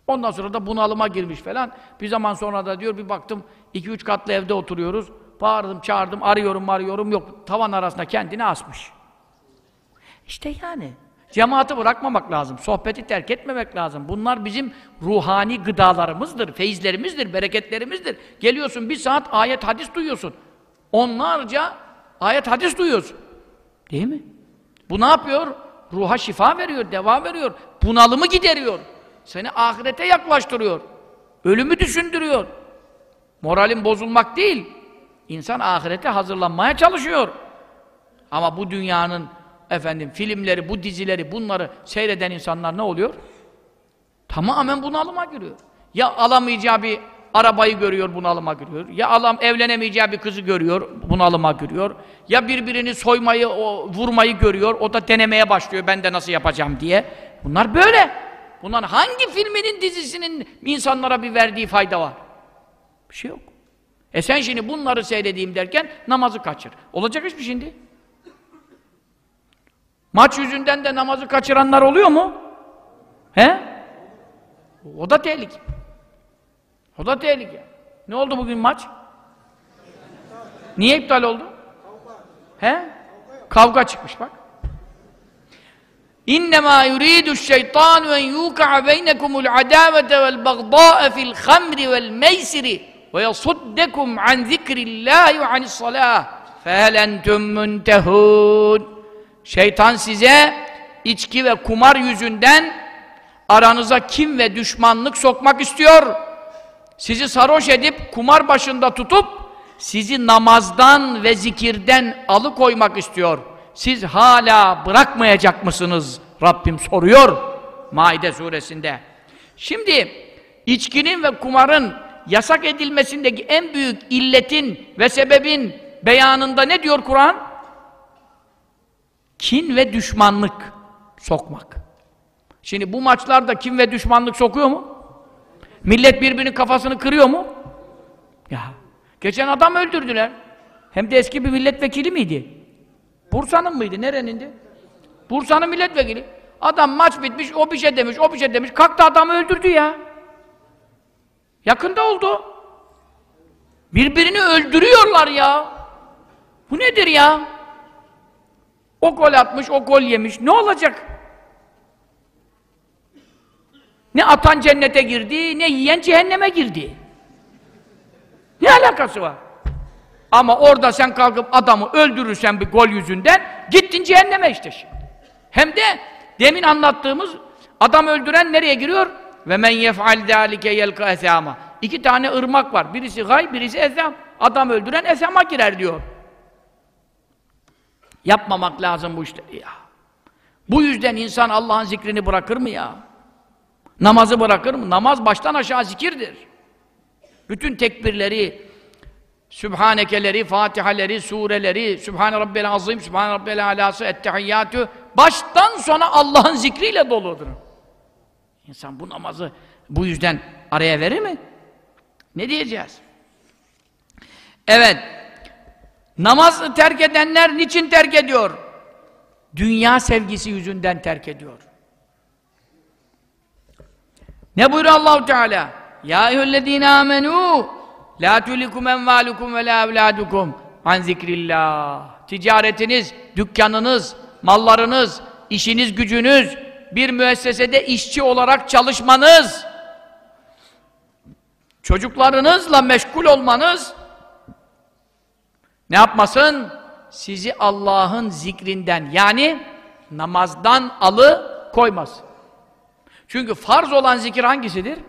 Ondan sonra da bunalıma girmiş falan. Bir zaman sonra da diyor bir baktım iki üç katlı evde oturuyoruz. Bağırdım, çağırdım, arıyorum, arıyorum yok. Tavan arasında kendini asmış. İşte yani. Cemaati bırakmamak lazım. Sohbeti terk etmemek lazım. Bunlar bizim ruhani gıdalarımızdır, feyizlerimizdir, bereketlerimizdir. Geliyorsun bir saat ayet hadis duyuyorsun. Onlarca ayet hadis duyuyorsun. Değil mi? Bu ne yapıyor? Ruha şifa veriyor, deva veriyor. Bunalımı gideriyor. Seni ahirete yaklaştırıyor. Ölümü düşündürüyor. Moralin bozulmak değil. İnsan ahirete hazırlanmaya çalışıyor. Ama bu dünyanın efendim filmleri, bu dizileri, bunları seyreden insanlar ne oluyor? Tamamen bunalıma giriyor. Ya alamayacağı bir arabayı görüyor, bunalıma giriyor. Ya alam evlenemeyeceği bir kızı görüyor, bunalıma giriyor. Ya birbirini soymayı, o, vurmayı görüyor, o da denemeye başlıyor, ben de nasıl yapacağım diye. Bunlar böyle. Bunlar hangi filminin, dizisinin insanlara bir verdiği fayda var? Bir şey yok. E sen şimdi bunları seyredeyim derken namazı kaçır. Olacak iş mi şimdi? Maç yüzünden de namazı kaçıranlar oluyor mu? He? O da tehlike. O da tehlike. Ne oldu bugün maç? Niye iptal oldu? He? Kavga çıkmış bak. İnnemâ yuridu şeytanu en yuka'a beynekumul adâvete vel bagdâe fil hamri vel meysiri ve yasuddekum an zikrillâhi ve anissalâh fehel entüm müntehûn Şeytan size içki ve kumar yüzünden aranıza kim ve düşmanlık sokmak istiyor. Sizi sarhoş edip kumar başında tutup sizi namazdan ve zikirden alıkoymak istiyor. Siz hala bırakmayacak mısınız? Rabbim soruyor Maide suresinde. Şimdi içkinin ve kumarın yasak edilmesindeki en büyük illetin ve sebebin beyanında ne diyor Kur'an? kin ve düşmanlık sokmak. Şimdi bu maçlarda kim ve düşmanlık sokuyor mu? Millet birbirinin kafasını kırıyor mu? Ya. Geçen adam öldürdüler. Hem de eski bir milletvekili miydi? Bursa'nın mıydı? Nerenindi? Bursa'nın milletvekili. Adam maç bitmiş, o bir şey demiş, o bir şey demiş. Kalktı adamı öldürdü ya. Yakında oldu. Birbirini öldürüyorlar ya. Bu nedir ya? O gol atmış, o gol yemiş. Ne olacak? Ne atan cennete girdi, ne yiyen cehenneme girdi. Ne alakası var? Ama orada sen kalkıp adamı öldürürsen bir gol yüzünden gittin cehenneme işte şimdi. Hem de demin anlattığımız adam öldüren nereye giriyor? Ve men yef'al zâlike yelka esâma. İki tane ırmak var. Birisi gay, birisi esam. Adam öldüren esama girer diyor. Yapmamak lazım bu işleri ya. Bu yüzden insan Allah'ın zikrini bırakır mı ya? Namazı bırakır mı? Namaz baştan aşağı zikirdir. Bütün tekbirleri, Sübhanekeleri, Fatihaleri, sureleri, Sübhane Rabbel Azim, Sübhane Rabbel Alası, Ettehiyyatü baştan sona Allah'ın zikriyle doludur. İnsan bu namazı bu yüzden araya verir mi? Ne diyeceğiz? Evet. Namaz terk edenler niçin terk ediyor? Dünya sevgisi yüzünden terk ediyor. Ne buyuruyor Allahu Teala? Ya eyyühellezine amenu la tulikum envalukum ve la evladukum an zikrillah. Ticaretiniz, dükkanınız, mallarınız, işiniz, gücünüz, bir müessesede işçi olarak çalışmanız, çocuklarınızla meşgul olmanız ne yapmasın? Sizi Allah'ın zikrinden yani namazdan alı koymaz. Çünkü farz olan zikir hangisidir?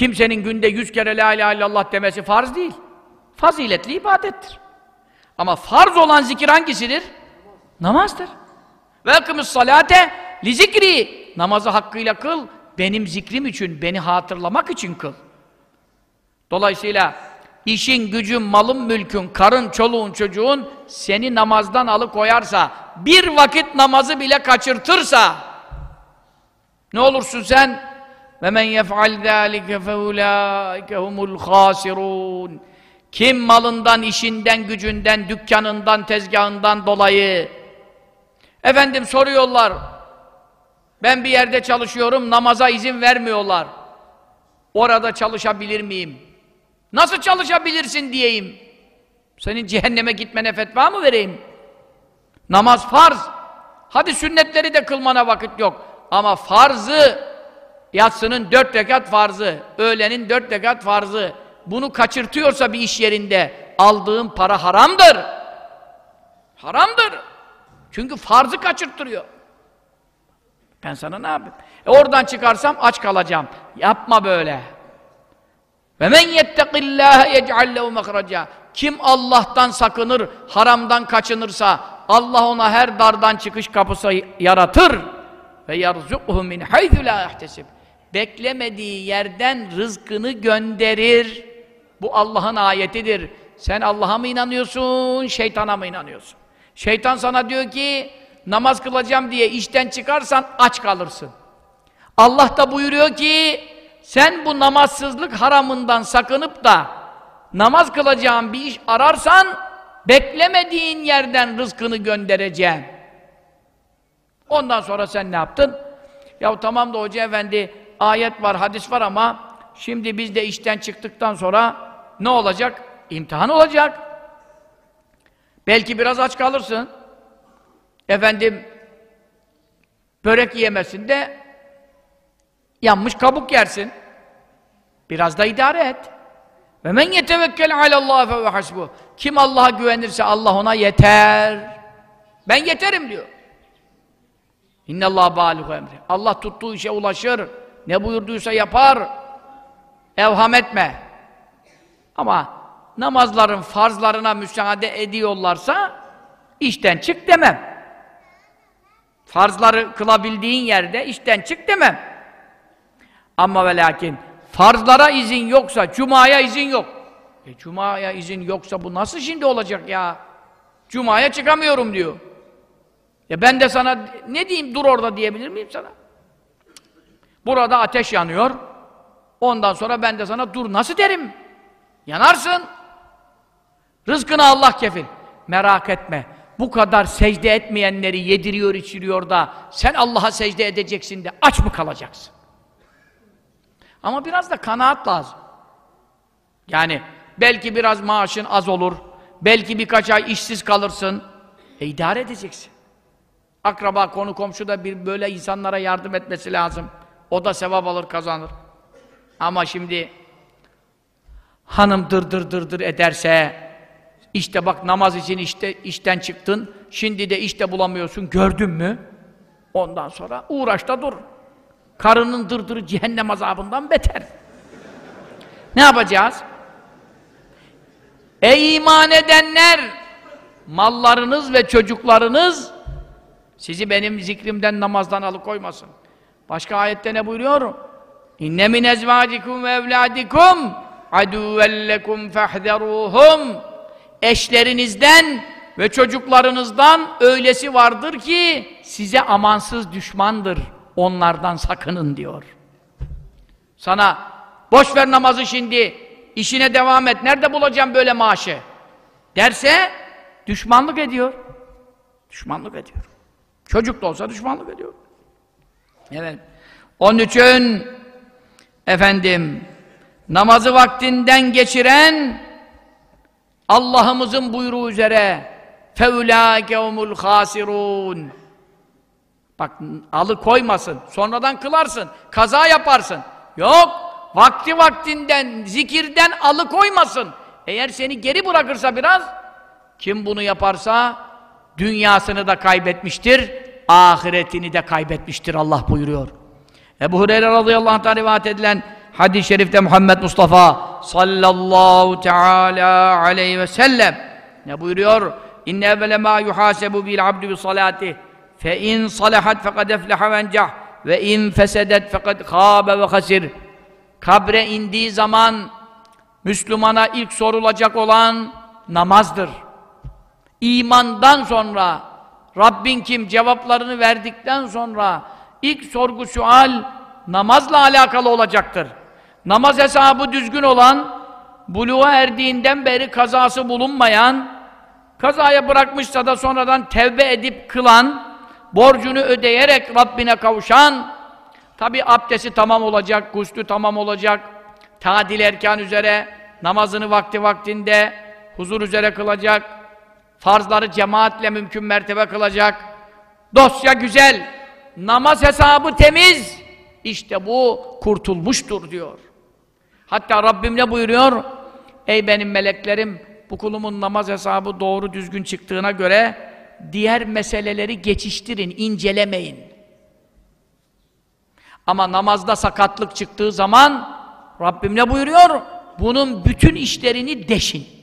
Kimsenin günde yüz kere la ilahe illallah demesi farz değil. Faziletli ibadettir. Ama farz olan zikir hangisidir? Namazdır. Ve salate li zikri. Namazı hakkıyla kıl. Benim zikrim için, beni hatırlamak için kıl. Dolayısıyla işin, gücün, malın, mülkün, karın, çoluğun, çocuğun seni namazdan alıkoyarsa, bir vakit namazı bile kaçırtırsa ne olursun sen? Ve men yef'al zâlike feulâike humul khâsirûn. Kim malından, işinden, gücünden, dükkanından, tezgahından dolayı efendim soruyorlar. Ben bir yerde çalışıyorum, namaza izin vermiyorlar. Orada çalışabilir miyim? Nasıl çalışabilirsin diyeyim. Senin cehenneme gitmene fetva mı vereyim? Namaz farz. Hadi sünnetleri de kılmana vakit yok. Ama farzı, yatsının dört rekat farzı, öğlenin dört rekat farzı, bunu kaçırtıyorsa bir iş yerinde aldığın para haramdır. Haramdır. Çünkü farzı kaçırttırıyor. Ben sana ne yapayım? E oradan çıkarsam aç kalacağım. Yapma böyle. Ve men yettekillâhe yec'al lehu mehraca. Kim Allah'tan sakınır, haramdan kaçınırsa Allah ona her dardan çıkış kapısı yaratır ve yarzuquhu min haythu la yahtesib. Beklemediği yerden rızkını gönderir. Bu Allah'ın ayetidir. Sen Allah'a mı inanıyorsun, şeytana mı inanıyorsun? Şeytan sana diyor ki namaz kılacağım diye işten çıkarsan aç kalırsın. Allah da buyuruyor ki sen bu namazsızlık haramından sakınıp da namaz kılacağın bir iş ararsan beklemediğin yerden rızkını göndereceğim. Ondan sonra sen ne yaptın? Ya tamam da hoca efendi ayet var, hadis var ama şimdi biz de işten çıktıktan sonra ne olacak? İmtihan olacak. Belki biraz aç kalırsın. Efendim börek yiyemezsin de yanmış kabuk yersin. Biraz da idare et. Ve men yetevekkel alallah fe ve hasbu. Kim Allah'a güvenirse Allah ona yeter. Ben yeterim diyor. İnnallâh bâlihu emri. Allah tuttuğu işe ulaşır. Ne buyurduysa yapar. Evham etme. Ama namazların farzlarına müsaade ediyorlarsa işten çık demem. Farzları kılabildiğin yerde işten çık demem. Ama ve lakin farzlara izin yoksa, cumaya izin yok. E cumaya izin yoksa bu nasıl şimdi olacak ya? Cumaya çıkamıyorum diyor. Ya ben de sana ne diyeyim dur orada diyebilir miyim sana? Burada ateş yanıyor. Ondan sonra ben de sana dur nasıl derim? Yanarsın. Rızkını Allah kefil. Merak etme. Bu kadar secde etmeyenleri yediriyor içiriyor da sen Allah'a secde edeceksin de aç mı kalacaksın? Ama biraz da kanaat lazım. Yani belki biraz maaşın az olur. Belki birkaç ay işsiz kalırsın. E idare edeceksin. Akraba, konu, komşu da bir böyle insanlara yardım etmesi lazım. O da sevap alır, kazanır. Ama şimdi hanım dır dır dır dır ederse işte bak namaz için işte işten çıktın, şimdi de işte bulamıyorsun, gördün mü? Ondan sonra uğraş da dur. Karının dırdırı cehennem azabından beter. Ne yapacağız? Ey iman edenler! Mallarınız ve çocuklarınız sizi benim zikrimden, namazdan alıkoymasın. Başka ayette ne buyuruyor? İnne min ezvacikum ve evladikum aduvellekum fehderuhum Eşlerinizden ve çocuklarınızdan öylesi vardır ki size amansız düşmandır. Onlardan sakının diyor. Sana boş ver namazı şimdi, işine devam et. Nerede bulacağım böyle maaşı? Derse düşmanlık ediyor. Düşmanlık ediyor. Çocuk da olsa düşmanlık ediyor. Evet. Onun için efendim namazı vaktinden geçiren Allah'ımızın buyruğu üzere فَاُولَٰئِكَ هُمُ الْخَاسِرُونَ Bak alıkoymasın, sonradan kılarsın, kaza yaparsın. Yok, vakti vaktinden, zikirden alıkoymasın. Eğer seni geri bırakırsa biraz, kim bunu yaparsa dünyasını da kaybetmiştir, ahiretini de kaybetmiştir Allah buyuruyor. Ebu Hureyre radıyallahu anh'tan rivayet edilen hadis-i şerifte Muhammed Mustafa sallallahu teala aleyhi ve sellem ne buyuruyor? İnne evvele ma yuhasebu bil abdu bi salati fe in salahat fekad efleha ve encah ve in fesedet fekad khâbe ve hasir kabre indiği zaman Müslümana ilk sorulacak olan namazdır. İmandan sonra Rabbin kim cevaplarını verdikten sonra ilk sorgu sual namazla alakalı olacaktır. Namaz hesabı düzgün olan, buluğa erdiğinden beri kazası bulunmayan, kazaya bırakmışsa da sonradan tevbe edip kılan, borcunu ödeyerek Rabbine kavuşan, tabi abdesti tamam olacak, guslü tamam olacak, tadil erkan üzere, namazını vakti vaktinde, huzur üzere kılacak, farzları cemaatle mümkün mertebe kılacak, dosya güzel, namaz hesabı temiz, işte bu kurtulmuştur diyor. Hatta Rabbim ne buyuruyor? Ey benim meleklerim, bu kulumun namaz hesabı doğru düzgün çıktığına göre diğer meseleleri geçiştirin, incelemeyin. Ama namazda sakatlık çıktığı zaman Rabbim ne buyuruyor? Bunun bütün işlerini deşin.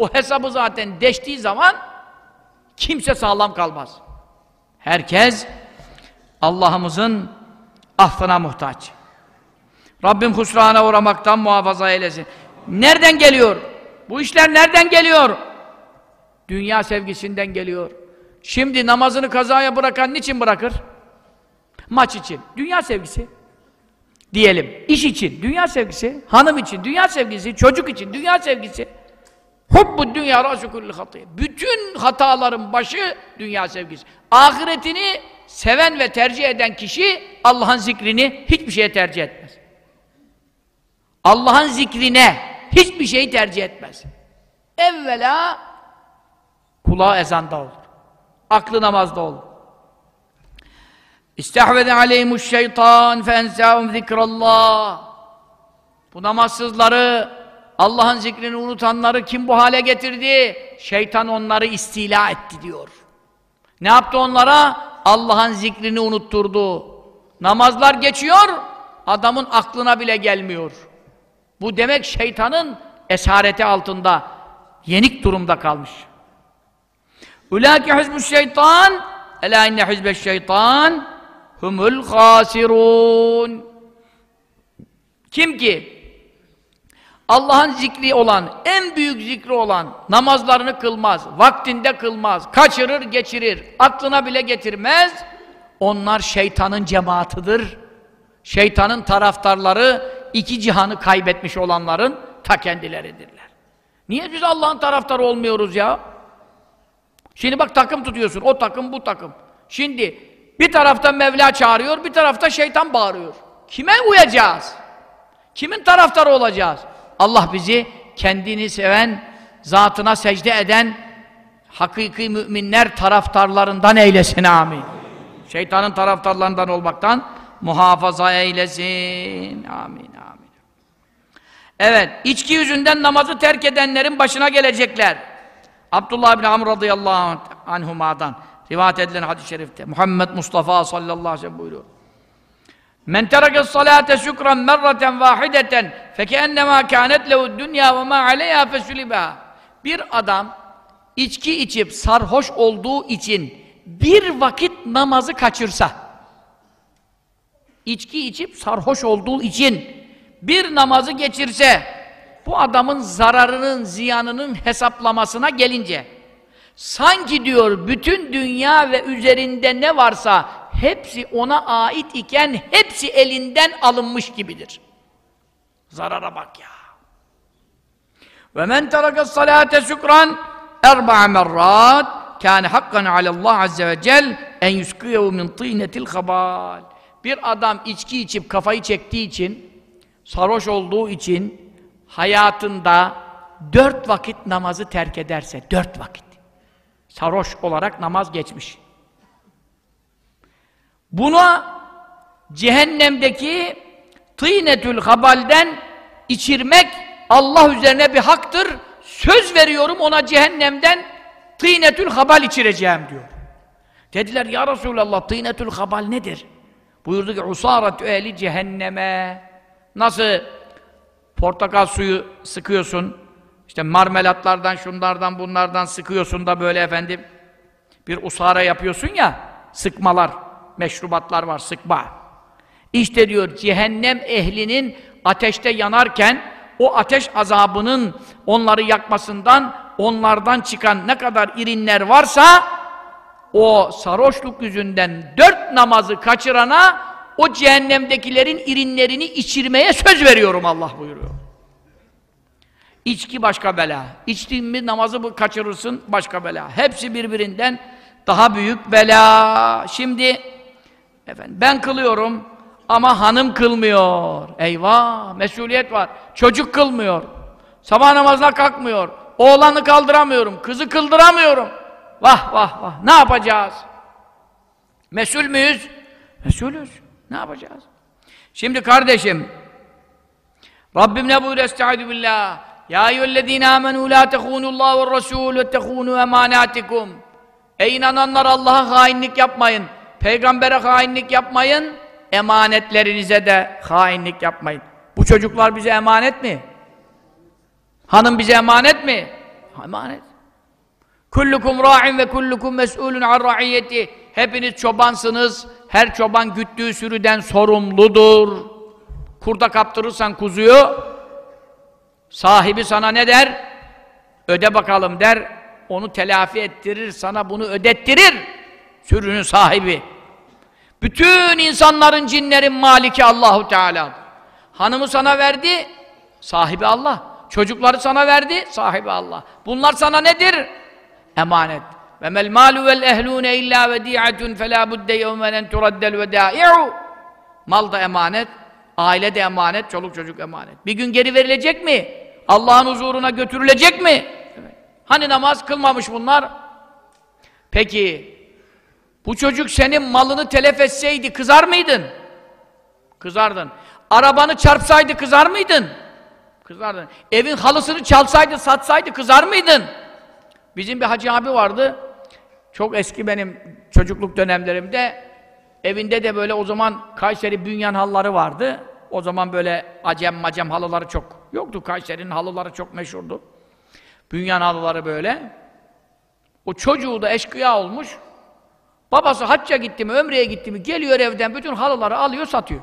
O hesabı zaten deştiği zaman kimse sağlam kalmaz. Herkes Allah'ımızın affına muhtaç. Rabbim husrana uğramaktan muhafaza eylesin. Nereden geliyor? Bu işler nereden geliyor? Dünya sevgisinden geliyor. Şimdi namazını kazaya bırakan niçin bırakır? Maç için. Dünya sevgisi. Diyelim. İş için. Dünya sevgisi. Hanım için. Dünya sevgisi. Çocuk için. Dünya sevgisi. Hubbu dünya rasukulli hatayı. Bütün hataların başı dünya sevgisi. Ahiretini seven ve tercih eden kişi Allah'ın zikrini hiçbir şeye tercih etmez. Allah'ın zikrine hiçbir şeyi tercih etmez. Evvela kulağı ezanda olur. Aklı namazda olur. İstehvede aleyhimuş şeytan fe ensâhum zikrallah. Bu namazsızları, Allah'ın zikrini unutanları kim bu hale getirdi? Şeytan onları istila etti diyor. Ne yaptı onlara? Allah'ın zikrini unutturdu. Namazlar geçiyor, adamın aklına bile gelmiyor. Bu demek şeytanın esareti altında, yenik durumda kalmış. Ülâki hizbü şeytan, elâ inne hizbe şeytan, humul khasirun. Kim ki Allah'ın zikri olan, en büyük zikri olan namazlarını kılmaz, vaktinde kılmaz, kaçırır geçirir, aklına bile getirmez, onlar şeytanın cemaatıdır, Şeytanın taraftarları iki cihanı kaybetmiş olanların ta kendileridirler. Niye biz Allah'ın taraftarı olmuyoruz ya? Şimdi bak takım tutuyorsun, o takım bu takım. Şimdi bir tarafta Mevla çağırıyor, bir tarafta şeytan bağırıyor. Kime uyacağız? Kimin taraftarı olacağız? Allah bizi kendini seven, zatına secde eden hakiki müminler taraftarlarından eylesin amin. Şeytanın taraftarlarından olmaktan muhafaza eylesin. Amin amin. Evet, içki yüzünden namazı terk edenlerin başına gelecekler. Abdullah bin Amr radıyallahu anhuma'dan rivayet edilen hadis-i şerifte Muhammed Mustafa sallallahu aleyhi ve sellem buyuruyor. Men tereke salate şükran merraten vahideten fekennema kânet lehu dünya ve mâ aleyhâ fesulibâ. Bir adam içki içip sarhoş olduğu için bir vakit namazı kaçırsa içki içip sarhoş olduğu için bir namazı geçirse bu adamın zararının, ziyanının hesaplamasına gelince sanki diyor bütün dünya ve üzerinde ne varsa hepsi ona ait iken hepsi elinden alınmış gibidir. Zarara bak ya. Ve men teraka salate şükran erba'a merrat kâne hakkan alallah azze ve cel en yuskiyehu min tînetil habal. Bir adam içki içip kafayı çektiği için sarhoş olduğu için hayatında dört vakit namazı terk ederse, dört vakit. Sarhoş olarak namaz geçmiş. Buna cehennemdeki tînetül habalden içirmek Allah üzerine bir haktır. Söz veriyorum ona cehennemden tînetül habal içireceğim diyor. Dediler ya Resulallah tînetül habal nedir? Buyurdu ki usaratü ehli cehenneme. Nasıl portakal suyu sıkıyorsun, işte marmelatlardan, şunlardan, bunlardan sıkıyorsun da böyle efendim bir usara yapıyorsun ya, sıkmalar, meşrubatlar var, sıkma. İşte diyor cehennem ehlinin ateşte yanarken o ateş azabının onları yakmasından, onlardan çıkan ne kadar irinler varsa o sarhoşluk yüzünden dört namazı kaçırana o cehennemdekilerin irinlerini içirmeye söz veriyorum Allah buyuruyor. İçki başka bela. İçtiğin mi namazı kaçırırsın başka bela. Hepsi birbirinden daha büyük bela. Şimdi efendim ben kılıyorum ama hanım kılmıyor. Eyvah! Mesuliyet var. Çocuk kılmıyor. Sabah namazına kalkmıyor. Oğlanı kaldıramıyorum. Kızı kıldıramıyorum. Vah vah vah. Ne yapacağız? Mesul müyüz? Mesulüz. Ne yapacağız? Şimdi kardeşim Rabbim ne buyuruyor? Estaizu billah. Ya eyyühellezine amenu la tehunullah ve rasul ve tehunu emanatikum. Ey inananlar Allah'a hainlik yapmayın. Peygambere hainlik yapmayın. Emanetlerinize de hainlik yapmayın. Bu çocuklar bize emanet mi? Hanım bize emanet mi? Emanet. Kullukum ra'in ve kullukum mes'ulun an ra'iyeti. Hepiniz çobansınız. Her çoban güttüğü sürüden sorumludur. Kurda kaptırırsan kuzuyu sahibi sana ne der? Öde bakalım der. Onu telafi ettirir, sana bunu ödettirir. Sürünün sahibi. Bütün insanların, cinlerin maliki Allahu Teala. Hanımı sana verdi, sahibi Allah. Çocukları sana verdi, sahibi Allah. Bunlar sana nedir? Emanet. Ve mel malu vel ehlune illa vedi'atun fela budde yevmen en turaddel vedâ'i'u. Mal da emanet, aile de emanet, çoluk çocuk emanet. Bir gün geri verilecek mi? Allah'ın huzuruna götürülecek mi? Evet. Hani namaz kılmamış bunlar? Peki, bu çocuk senin malını telef etseydi kızar mıydın? Kızardın. Arabanı çarpsaydı kızar mıydın? Kızardın. Evin halısını çalsaydı, satsaydı kızar mıydın? Bizim bir hacı abi vardı. Çok eski benim çocukluk dönemlerimde. Evinde de böyle o zaman Kayseri bünyan halıları vardı. O zaman böyle acem macem halıları çok yoktu. Kayseri'nin halıları çok meşhurdu. Bünyan halıları böyle. O çocuğu da eşkıya olmuş. Babası hacca gitti mi, ömreye gitti mi geliyor evden bütün halıları alıyor satıyor.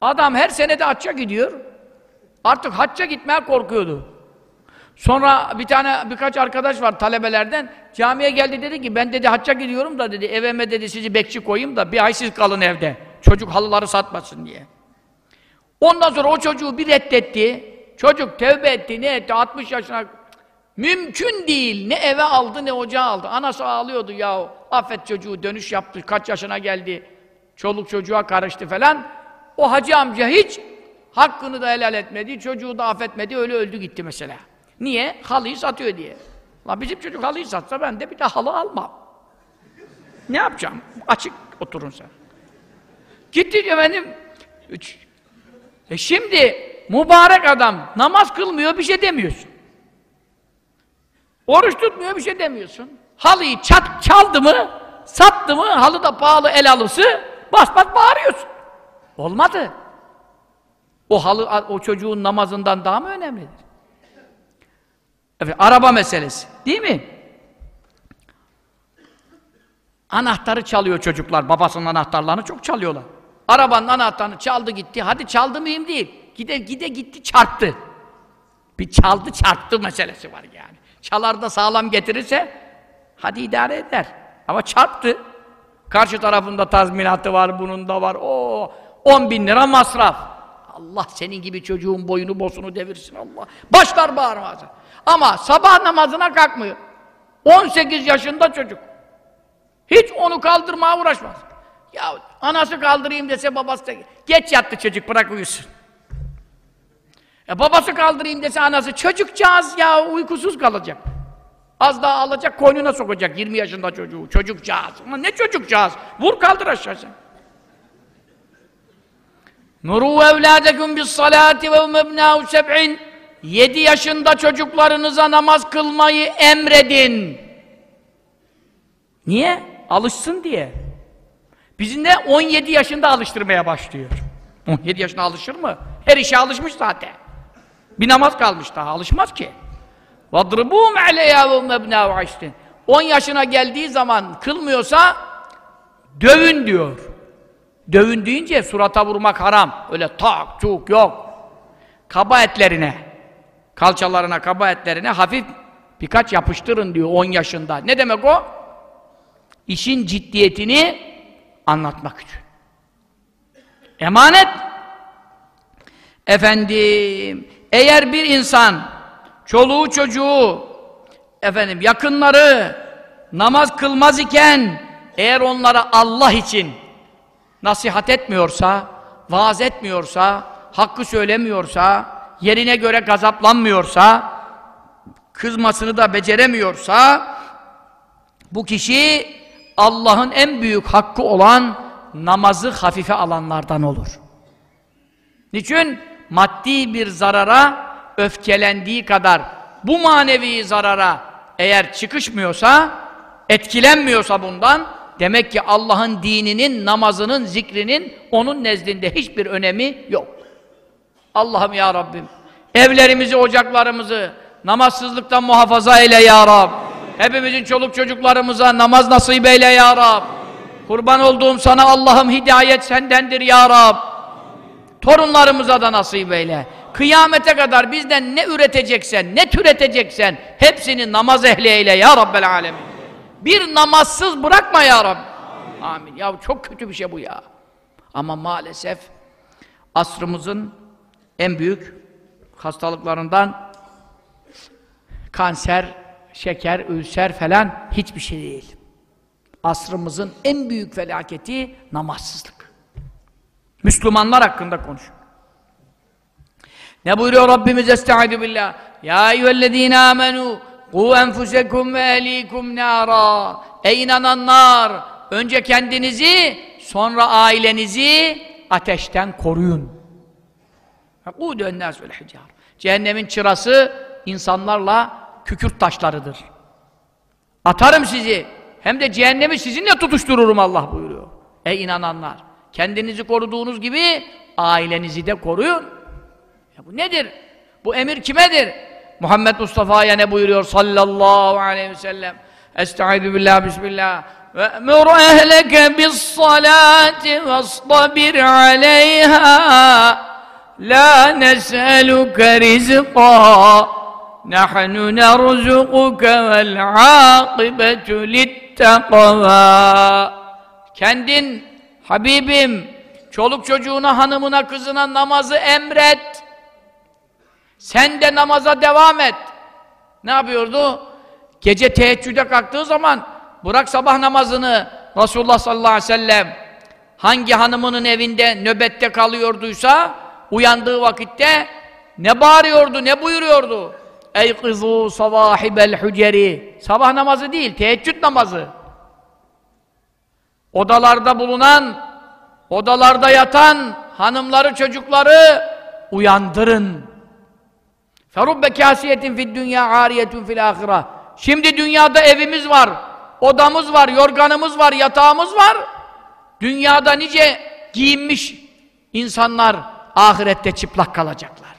Adam her sene de hacca gidiyor. Artık hacca gitmeye korkuyordu. Sonra bir tane birkaç arkadaş var talebelerden camiye geldi dedi ki ben dedi hacca gidiyorum da dedi evime dedi sizi bekçi koyayım da bir ay siz kalın evde. Çocuk halıları satmasın diye. Ondan sonra o çocuğu bir reddetti. Çocuk tevbe etti, ne etti? 60 yaşına mümkün değil. Ne eve aldı ne ocağa aldı. Anası ağlıyordu ya. Affet çocuğu dönüş yaptı. Kaç yaşına geldi. Çoluk çocuğa karıştı falan. O hacı amca hiç hakkını da helal etmedi. Çocuğu da affetmedi. Öyle öldü gitti mesela. Niye? Halıyı satıyor diye. La bizim çocuk halıyı satsa ben de bir daha halı almam. Ne yapacağım? Açık oturun sen. Gitti efendim. Üç. E şimdi mübarek adam namaz kılmıyor bir şey demiyorsun. Oruç tutmuyor bir şey demiyorsun. Halıyı çat, çaldı mı, sattı mı, halı da pahalı el halısı, bas bas bağırıyorsun. Olmadı. O halı, o çocuğun namazından daha mı önemlidir? Evet, araba meselesi. Değil mi? Anahtarı çalıyor çocuklar. Babasının anahtarlarını çok çalıyorlar. Arabanın anahtarını çaldı gitti. Hadi çaldı mıyım değil. Gide gide gitti çarptı. Bir çaldı çarptı meselesi var yani. Çalar da sağlam getirirse hadi idare eder. Ama çarptı. Karşı tarafında tazminatı var, bunun da var. O 10 bin lira masraf. Allah senin gibi çocuğun boyunu bosunu devirsin Allah. Başlar bağırmaz. Ama sabah namazına kalkmıyor. 18 yaşında çocuk. Hiç onu kaldırmaya uğraşmaz. Ya anası kaldırayım dese babası da geç yattı çocuk bırak uyusun. E babası kaldırayım dese anası çocukcağız ya uykusuz kalacak. Az daha alacak koynuna sokacak 20 yaşında çocuğu. Çocukcağız. Ama ne çocukcağız? Vur kaldır aşağı sen. Nuru evladekum bis salati ve mebnâhu seb'in. 7 yaşında çocuklarınıza namaz kılmayı emredin. Niye? Alışsın diye. Bizim de 17 yaşında alıştırmaya başlıyor. 17 yaşına alışır mı? Her işe alışmış zaten. Bir namaz kalmış daha, alışmaz ki. وَضْرِبُوا مَعْلَيَا وَمَبْنَا وَعِشْتِنْ 10 yaşına geldiği zaman kılmıyorsa dövün diyor. Dövün deyince surata vurmak haram. Öyle tak, çuk yok. Kaba etlerine, kalçalarına, kaba etlerine hafif birkaç yapıştırın diyor 10 yaşında. Ne demek o? İşin ciddiyetini anlatmak için. Emanet. Efendim, eğer bir insan çoluğu çocuğu efendim yakınları namaz kılmaz iken eğer onlara Allah için nasihat etmiyorsa, vaaz etmiyorsa, hakkı söylemiyorsa, yerine göre gazaplanmıyorsa, kızmasını da beceremiyorsa bu kişi Allah'ın en büyük hakkı olan namazı hafife alanlardan olur. Niçin? Maddi bir zarara öfkelendiği kadar bu manevi zarara eğer çıkışmıyorsa, etkilenmiyorsa bundan, demek ki Allah'ın dininin, namazının, zikrinin onun nezdinde hiçbir önemi yok. Allah'ım ya Rabbim, evlerimizi, ocaklarımızı namazsızlıktan muhafaza eyle ya Rab. Hepimizin çoluk çocuklarımıza namaz nasip eyle ya Rab. Kurban olduğum sana Allah'ım hidayet sendendir ya Rab. Torunlarımıza da nasip eyle. Kıyamete kadar bizden ne üreteceksen, ne türeteceksen hepsini namaz ehli eyle ya Rabbel alemin. Bir namazsız bırakma ya Rab. Amin. Ya çok kötü bir şey bu ya. Ama maalesef asrımızın en büyük hastalıklarından kanser, şeker, ülser falan hiçbir şey değil. Asrımızın en büyük felaketi namazsızlık. Müslümanlar hakkında konuş. Ne buyuruyor Rabbimiz Estaizu billah? Ya eyyühellezine amenu Ku enfusekum ve ehlikum nara. Ey inananlar! Önce kendinizi, sonra ailenizi ateşten koruyun. Ku dönnâs vel hicar. Cehennemin çırası insanlarla kükürt taşlarıdır. Atarım sizi. Hem de cehennemi sizinle tutuştururum Allah buyuruyor. Ey inananlar! Kendinizi koruduğunuz gibi ailenizi de koruyun. Ya bu nedir? Bu emir kimedir? Muhammed Mustafa'ya ne buyuruyor sallallahu aleyhi ve sellem? Estaizu billah, bismillah. وَأْمُرْ أَهْلَكَ بِالصَّلَاةِ وَاصْطَبِرْ عَلَيْهَا لَا نَسْأَلُكَ رِزْقًا نَحْنُ نَرْزُقُكَ وَالْعَاقِبَةُ لِلتَّقْوَى Kendin, Habibim, Çoluk çocuğuna, hanımına, kızına namazı emret. Sen de namaza devam et. Ne yapıyordu? Gece teheccüde kalktığı zaman bırak sabah namazını Resulullah sallallahu aleyhi ve sellem hangi hanımının evinde nöbette kalıyorduysa uyandığı vakitte ne bağırıyordu, ne buyuruyordu? Ey kızı sabahibel hüceri sabah namazı değil, teheccüd namazı odalarda bulunan odalarda yatan hanımları, çocukları uyandırın. ferubbe kâsiyetin fid dünya ariyetun fil ahire şimdi dünyada evimiz var odamız var, yorganımız var, yatağımız var. Dünyada nice giyinmiş insanlar ahirette çıplak kalacaklar.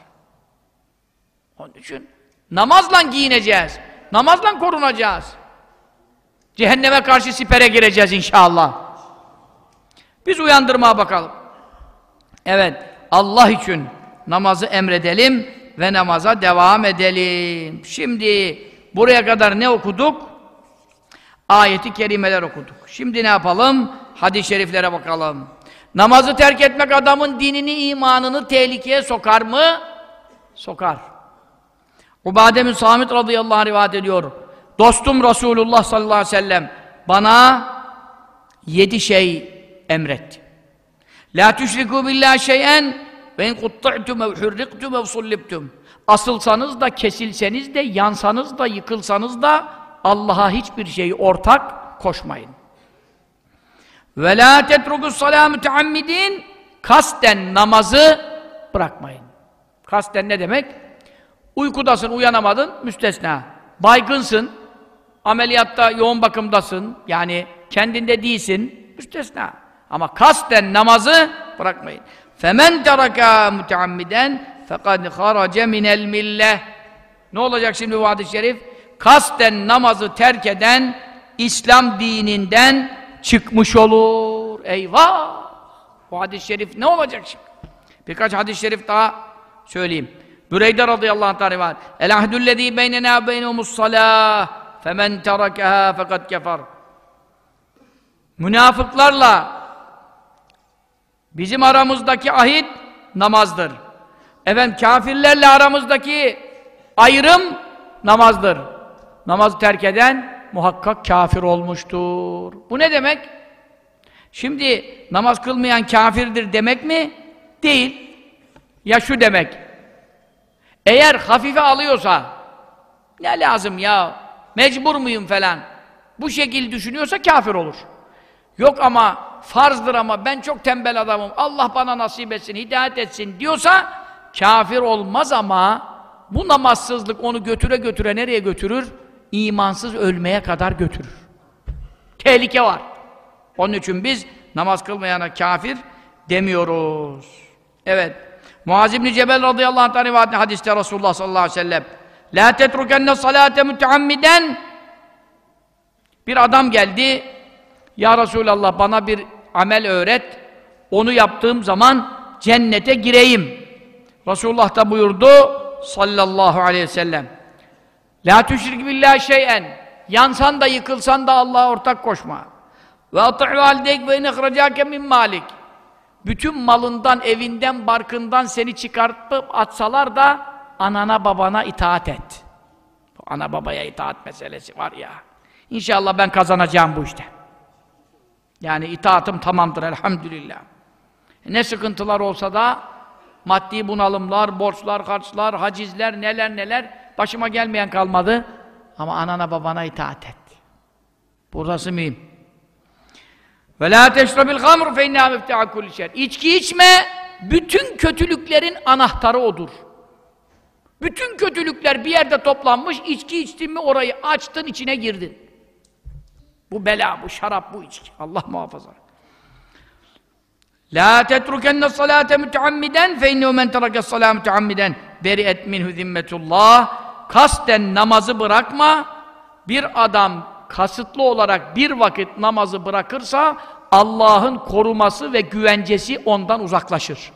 Onun için namazla giyineceğiz namazla korunacağız. Cehenneme karşı sipere gireceğiz inşallah biz uyandırmaya bakalım. Evet, Allah için namazı emredelim ve namaza devam edelim. Şimdi buraya kadar ne okuduk? Ayeti kerimeler okuduk. Şimdi ne yapalım? Hadis-i şeriflere bakalım. Namazı terk etmek adamın dinini, imanını tehlikeye sokar mı? Sokar. Ubade bin Samit radıyallahu anh rivayet ediyor. Dostum Resulullah sallallahu aleyhi ve sellem bana yedi şey emretti. La tüşriku billahi şey'en ve in kuttu'tum ev hurriqtum ev sullibtum. Asılsanız da, kesilseniz de, yansanız da, yıkılsanız da Allah'a hiçbir şeyi ortak koşmayın. Ve la tetrukus salâ müteammidin kasten namazı bırakmayın. Kasten ne demek? Uykudasın, uyanamadın, müstesna. Baygınsın, ameliyatta yoğun bakımdasın, yani kendinde değilsin, müstesna. Ama kasten namazı bırakmayın. Femen teraka muteammiden fekad harace minel millah. Ne olacak şimdi bu hadis-i şerif? Kasten namazı terk eden İslam dininden çıkmış olur. Eyvah! Bu hadis-i şerif ne olacak şimdi? Birkaç hadis-i şerif daha söyleyeyim. Büreyde radıyallahu anh rivayet. El ahdüllezî beynenâ beynehumus salâh femen terakehâ fekad kefer. Münafıklarla bizim aramızdaki ahit namazdır. Efendim kafirlerle aramızdaki ayrım namazdır. Namazı terk eden muhakkak kafir olmuştur. Bu ne demek? Şimdi namaz kılmayan kafirdir demek mi? Değil. Ya şu demek. Eğer hafife alıyorsa ne lazım ya? Mecbur muyum falan? Bu şekil düşünüyorsa kafir olur. Yok ama farzdır ama ben çok tembel adamım. Allah bana nasip etsin, hidayet etsin diyorsa kafir olmaz ama bu namazsızlık onu götüre götüre nereye götürür? İmansız ölmeye kadar götürür. Tehlike var. Onun için biz namaz kılmayana kafir demiyoruz. Evet. Muaz İbni Cebel radıyallahu anh rivayetli hadiste Resulullah sallallahu aleyhi ve sellem La tetrukenne salate müteammiden Bir adam geldi Ya Resulallah bana bir amel öğret onu yaptığım zaman cennete gireyim. Resulullah da buyurdu sallallahu aleyhi ve sellem La tüşrik billahi şeyen yansan da yıkılsan da Allah'a ortak koşma. Ve at'u valideyk ve inekhracake min malik. Bütün malından, evinden, barkından seni çıkartıp atsalar da anana babana itaat et. Bu ana babaya itaat meselesi var ya. İnşallah ben kazanacağım bu işte. Yani itaatım tamamdır elhamdülillah. Ne sıkıntılar olsa da maddi bunalımlar, borçlar, harçlar, hacizler, neler neler başıma gelmeyen kalmadı. Ama anana babana itaat et. Burası mühim. Ve la teşrabil gamr fe inna mifta'a kulli şer. İçki içme bütün kötülüklerin anahtarı odur. Bütün kötülükler bir yerde toplanmış, içki içtin mi orayı açtın, içine girdin. Bu bela, bu şarap, bu içki. Allah muhafaza. La tetrukenne salate müteammiden fe innehu men terake salâ müteammiden beri'et minhu zimmetullah kasten namazı bırakma bir adam kasıtlı olarak bir vakit namazı bırakırsa Allah'ın koruması ve güvencesi ondan uzaklaşır.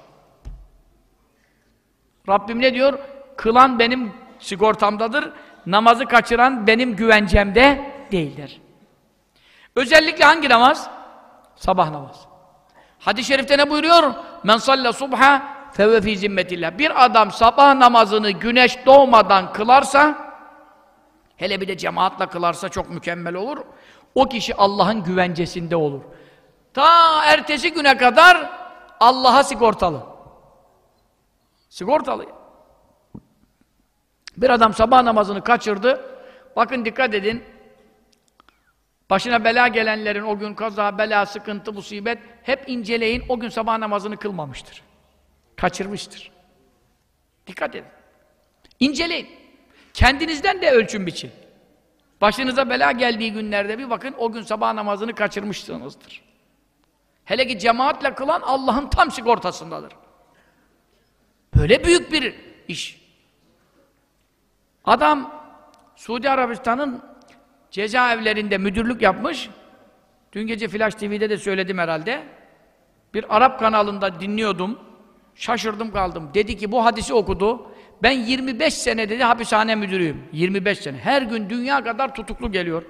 Rabbim ne diyor? Kılan benim sigortamdadır, namazı kaçıran benim güvencemde değildir. Özellikle hangi namaz? Sabah namazı. Hadis-i şerifte ne buyuruyor? Men salle subha feve fi zimmetillah. Bir adam sabah namazını güneş doğmadan kılarsa hele bir de cemaatle kılarsa çok mükemmel olur. O kişi Allah'ın güvencesinde olur. Ta ertesi güne kadar Allah'a sigortalı. Sigortalı. Bir adam sabah namazını kaçırdı. Bakın dikkat edin. Başına bela gelenlerin o gün kaza, bela, sıkıntı, musibet hep inceleyin. O gün sabah namazını kılmamıştır. Kaçırmıştır. Dikkat edin. İnceleyin. Kendinizden de ölçün biçin. Başınıza bela geldiği günlerde bir bakın o gün sabah namazını kaçırmışsınızdır. Hele ki cemaatle kılan Allah'ın tam sigortasındadır. Böyle büyük bir iş. Adam Suudi Arabistan'ın cezaevlerinde müdürlük yapmış. Dün gece Flash TV'de de söyledim herhalde. Bir Arap kanalında dinliyordum. Şaşırdım kaldım. Dedi ki bu hadisi okudu. Ben 25 sene dedi hapishane müdürüyüm. 25 sene. Her gün dünya kadar tutuklu geliyor.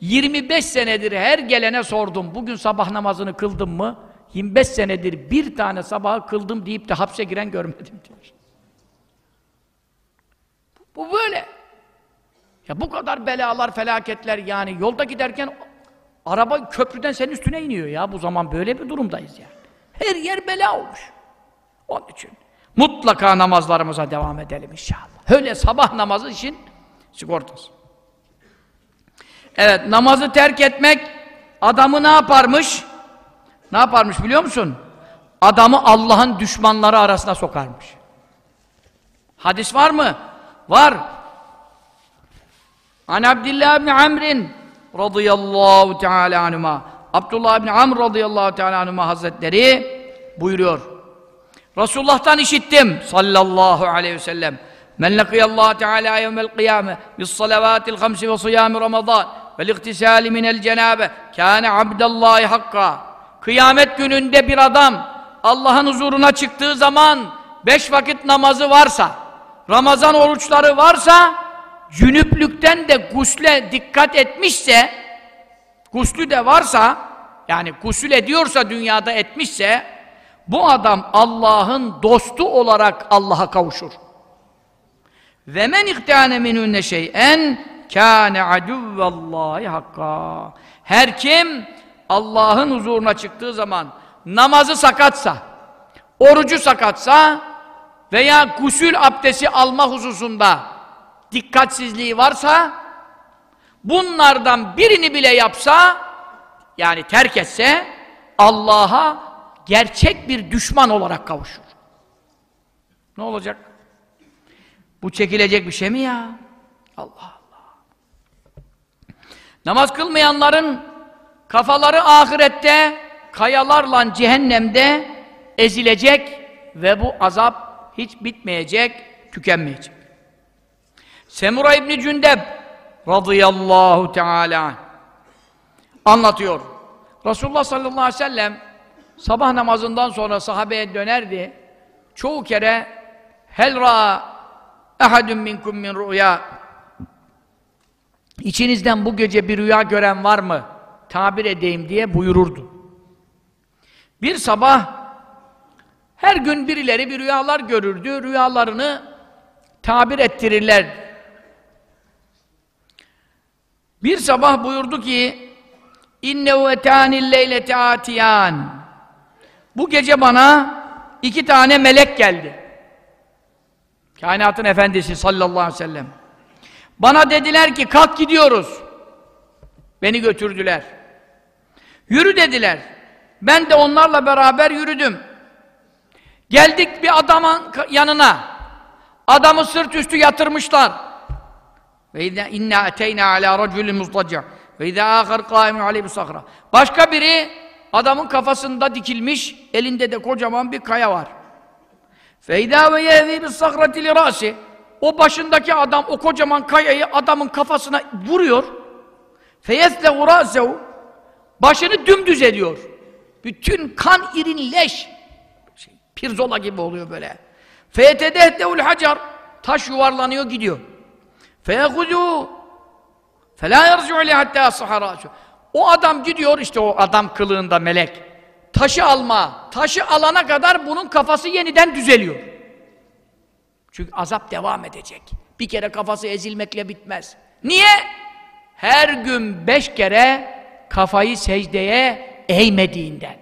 25 senedir her gelene sordum. Bugün sabah namazını kıldım mı? 25 senedir bir tane sabahı kıldım deyip de hapse giren görmedim diyor. Bu böyle. Ya bu kadar belalar, felaketler yani yolda giderken araba köprüden senin üstüne iniyor ya. Bu zaman böyle bir durumdayız yani. Her yer bela olmuş. Onun için mutlaka namazlarımıza devam edelim inşallah. Öyle sabah namazı için sigortası. Evet, namazı terk etmek adamı ne yaparmış? Ne yaparmış biliyor musun? Adamı Allah'ın düşmanları arasına sokarmış. Hadis var mı? Var. An Abdullah ibn Amr'in radıyallahu teala anhuma. Abdullah ibn Amr radıyallahu teala anhuma hazretleri buyuruyor. Resulullah'tan işittim sallallahu aleyhi ve sellem. Men lakiyallaha teala yevmel kıyame bis salavatil hamsi ve siyami ramazan vel iktisali minel cenabe kâne abdallahi hakka. Kıyamet gününde bir adam Allah'ın huzuruna çıktığı zaman beş vakit namazı varsa, Ramazan oruçları varsa cünüplükten de gusle dikkat etmişse guslü de varsa yani gusül ediyorsa dünyada etmişse bu adam Allah'ın dostu olarak Allah'a kavuşur. Ve men ihtâne minhunne şey'en kâne aduvvallahi hakka. Her kim Allah'ın huzuruna çıktığı zaman namazı sakatsa, orucu sakatsa veya gusül abdesti alma hususunda dikkatsizliği varsa bunlardan birini bile yapsa yani terk etse Allah'a gerçek bir düşman olarak kavuşur. Ne olacak? Bu çekilecek bir şey mi ya? Allah Allah. Namaz kılmayanların kafaları ahirette kayalarla cehennemde ezilecek ve bu azap hiç bitmeyecek, tükenmeyecek. Semura İbni Cündeb radıyallahu teala anlatıyor. Resulullah sallallahu aleyhi ve sellem sabah namazından sonra sahabeye dönerdi. Çoğu kere hel ra ehadun minkum min rüya İçinizden bu gece bir rüya gören var mı? Tabir edeyim diye buyururdu. Bir sabah her gün birileri bir rüyalar görürdü. Rüyalarını tabir ettirirler. Bir sabah buyurdu ki innehu etânil leylete atiyan bu gece bana iki tane melek geldi. Kainatın efendisi sallallahu aleyhi ve sellem. Bana dediler ki kalk gidiyoruz. Beni götürdüler. Yürü dediler. Ben de onlarla beraber yürüdüm. Geldik bir adamın yanına. Adamı sırt üstü yatırmışlar. Ve inna eteyna alâ racülün mustaca. Ve izâ âkhar kâimun aleyhi sakra. Başka biri adamın kafasında dikilmiş, elinde de kocaman bir kaya var. Fe izâ ve yehzî bis sakrati li râsi. O başındaki adam o kocaman kayayı adamın kafasına vuruyor. Feyeslehu râsehu. Başını dümdüz ediyor. Bütün kan irinleş. Şey, pirzola gibi oluyor böyle. Feyetedehdeul hacar. Taş yuvarlanıyor gidiyor. Feyehudû. Felâ yerci'u hatta saharâsû. O adam gidiyor işte o adam kılığında melek. taşı alma, taşı alana kadar bunun kafası yeniden düzeliyor. Çünkü azap devam edecek. Bir kere kafası ezilmekle bitmez. Niye? Her gün beş kere kafayı secdeye eğmediğinden.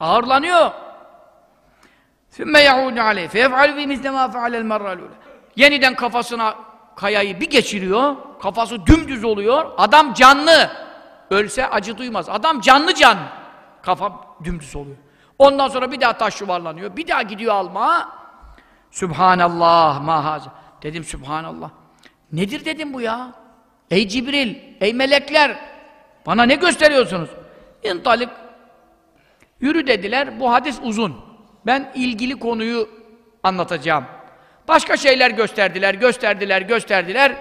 Ağırlanıyor. ثُمَّ يَعُودُ عَلَيْهِ فَيَفْعَلُ بِي مِثْلَ مَا فَعَلَ الْمَرَّ Yeniden kafasına kayayı bir geçiriyor, kafası dümdüz oluyor, adam canlı. Ölse acı duymaz. Adam canlı can. Kafa dümdüz oluyor. Ondan sonra bir daha taş yuvarlanıyor, bir daha gidiyor alma. Sübhanallah mahaza. Dedim Sübhanallah. Nedir dedim bu ya? Ey Cibril, ey melekler, bana ne gösteriyorsunuz? İntalik. Yürü dediler, bu hadis uzun. Ben ilgili konuyu anlatacağım. Başka şeyler gösterdiler, gösterdiler, gösterdiler.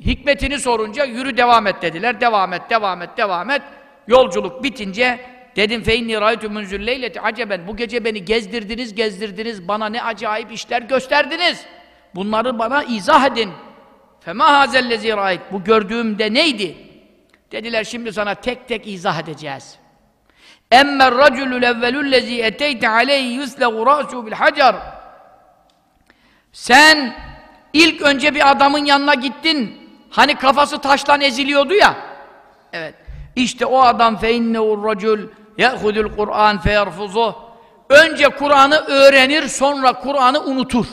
Hikmetini sorunca yürü devam et dediler. Devam et, devam et, devam et. Yolculuk bitince dedim fe inni raytu munzul leyleti aceben. Bu gece beni gezdirdiniz, gezdirdiniz. Bana ne acayip işler gösterdiniz. Bunları bana izah edin. Fema hazellezi rayt. Bu gördüğümde neydi? Dediler şimdi sana tek tek izah edeceğiz. Emmer raculul evvelullezî eteyte aleyhi yusleğu râsû bil hacar. Sen ilk önce bir adamın yanına gittin. Hani kafası taştan eziliyordu ya. Evet. İşte o adam fe innehu racul ya'hudul Kur'an feyerfuzuh. Önce Kur'an'ı öğrenir, sonra Kur'an'ı unutur.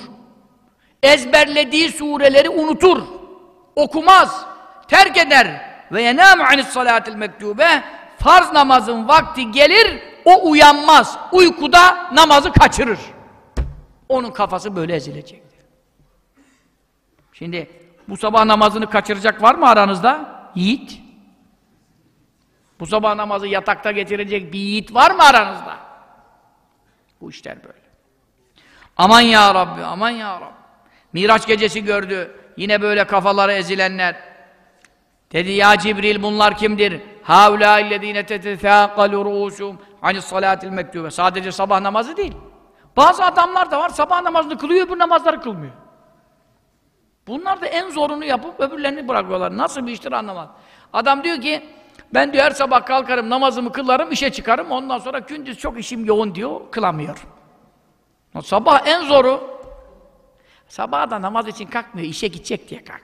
Ezberlediği sureleri unutur. Okumaz, terk eder. Ve yenâmu anis salâtil mektûbe farz namazın vakti gelir, o uyanmaz. Uykuda namazı kaçırır. Onun kafası böyle ezilecektir. Şimdi bu sabah namazını kaçıracak var mı aranızda? Yiğit. Bu sabah namazı yatakta getirecek bir yiğit var mı aranızda? Bu işler böyle. Aman ya Rabbi, aman ya Rabbi. Miraç gecesi gördü. Yine böyle kafaları ezilenler. Dedi ya Cibril bunlar kimdir? Havla illezine tetethâkalu ruhusum anis salatil mektûbe. Sadece sabah namazı değil. Bazı adamlar da var sabah namazını kılıyor, bu namazları kılmıyor. Bunlar da en zorunu yapıp öbürlerini bırakıyorlar. Nasıl bir iştir anlamaz. Adam diyor ki, ben diyor her sabah kalkarım, namazımı kılarım, işe çıkarım, ondan sonra gündüz çok işim yoğun diyor, kılamıyor. Sabah en zoru. Sabah da namaz için kalkmıyor, işe gidecek diye kalk.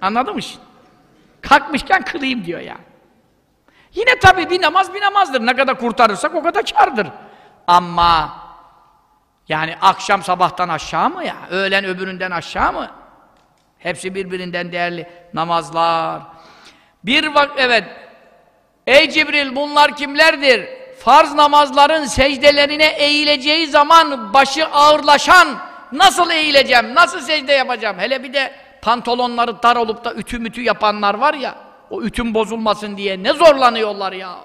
Anladın mı şimdi? Kalkmışken kılayım diyor yani. Yine tabii bir namaz bir namazdır. Ne kadar kurtarırsak o kadar kardır. Ama yani akşam sabahtan aşağı mı ya? Öğlen öbüründen aşağı mı? Hepsi birbirinden değerli namazlar. Bir vak evet. Ey Cibril bunlar kimlerdir? Farz namazların secdelerine eğileceği zaman başı ağırlaşan nasıl eğileceğim? Nasıl secde yapacağım? Hele bir de pantolonları dar olup da ütü mütü yapanlar var ya o ütün bozulmasın diye ne zorlanıyorlar ya.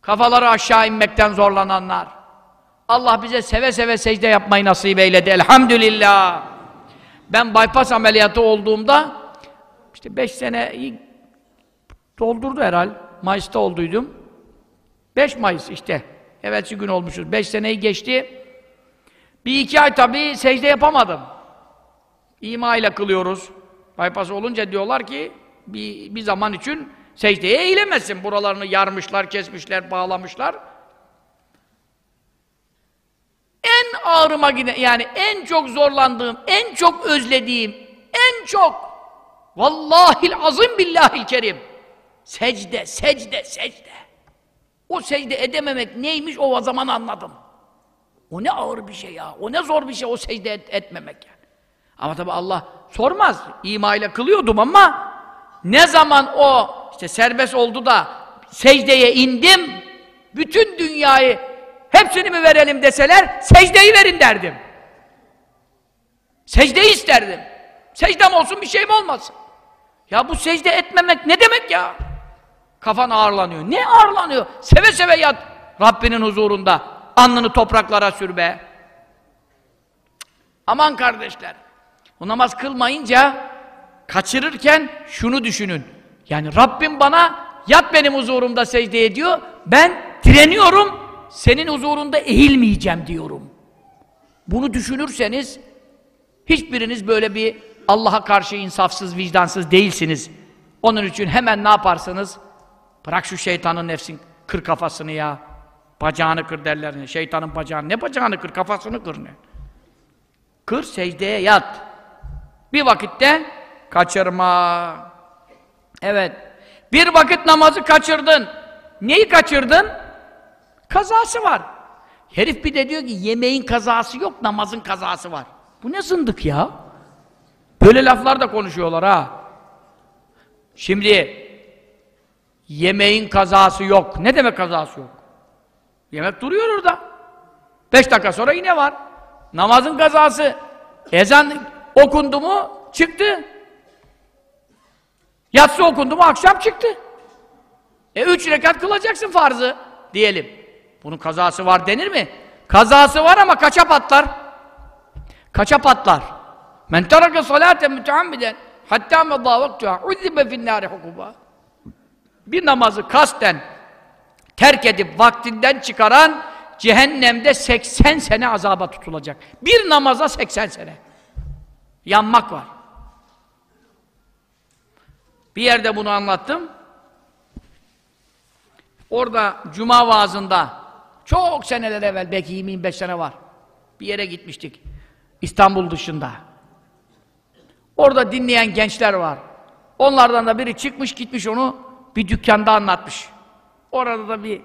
Kafaları aşağı inmekten zorlananlar. Allah bize seve seve secde yapmayı nasip eyledi. Elhamdülillah. Ben bypass ameliyatı olduğumda işte beş sene doldurdu herhal. Mayıs'ta olduydum. 5 Mayıs işte. Evvelsi gün olmuşuz. 5 seneyi geçti. Bir iki ay tabii secde yapamadım. İma ile kılıyoruz. Bypass olunca diyorlar ki bir, bir zaman için secdeye eğilemezsin. Buralarını yarmışlar, kesmişler, bağlamışlar. En ağrıma giden, yani en çok zorlandığım, en çok özlediğim, en çok vallahil azim billahil kerim secde, secde, secde. O secde edememek neymiş o zaman anladım. O ne ağır bir şey ya. O ne zor bir şey o secde et, etmemek yani. Ama tabi Allah sormaz. İma kılıyordum ama ne zaman o işte serbest oldu da secdeye indim bütün dünyayı hepsini mi verelim deseler secdeyi verin derdim. Secdeyi isterdim. Secdem olsun bir şeyim olmasın. Ya bu secde etmemek ne demek ya? Kafan ağırlanıyor. Ne ağırlanıyor? Seve seve yat Rabbinin huzurunda. Alnını topraklara sür be. Aman kardeşler. O namaz kılmayınca kaçırırken şunu düşünün. Yani Rabbim bana yat benim huzurumda secde ediyor. Ben direniyorum. Senin huzurunda eğilmeyeceğim diyorum. Bunu düşünürseniz hiçbiriniz böyle bir Allah'a karşı insafsız, vicdansız değilsiniz. Onun için hemen ne yaparsınız? Bırak şu şeytanın nefsin, kır kafasını ya. Bacağını kır derler. Şeytanın bacağını, ne bacağını kır, kafasını kır ne? Kır, secdeye yat. Bir vakitte kaçırma. Evet. Bir vakit namazı kaçırdın. Neyi kaçırdın? Kazası var. Herif bir de diyor ki yemeğin kazası yok, namazın kazası var. Bu ne zındık ya? Böyle laflar da konuşuyorlar ha. Şimdi yemeğin kazası yok. Ne demek kazası yok? Yemek duruyor orada. Beş dakika sonra yine var. Namazın kazası. Ezan okundu mu çıktı. Yatsı okundu mu akşam çıktı. E üç rekat kılacaksın farzı diyelim. Bunun kazası var denir mi? Kazası var ama kaça patlar? Kaça patlar? Men terake salaten müteammiden hatta medâ vaktuha uzzibe finnâri hukuba. Bir namazı kasten terk edip vaktinden çıkaran cehennemde 80 sene azaba tutulacak. Bir namaza 80 sene. Yanmak var. Bir yerde bunu anlattım. Orada cuma vaazında çok seneler evvel belki 25 sene var. Bir yere gitmiştik. İstanbul dışında. Orada dinleyen gençler var. Onlardan da biri çıkmış gitmiş onu bir dükkanda anlatmış. Orada da bir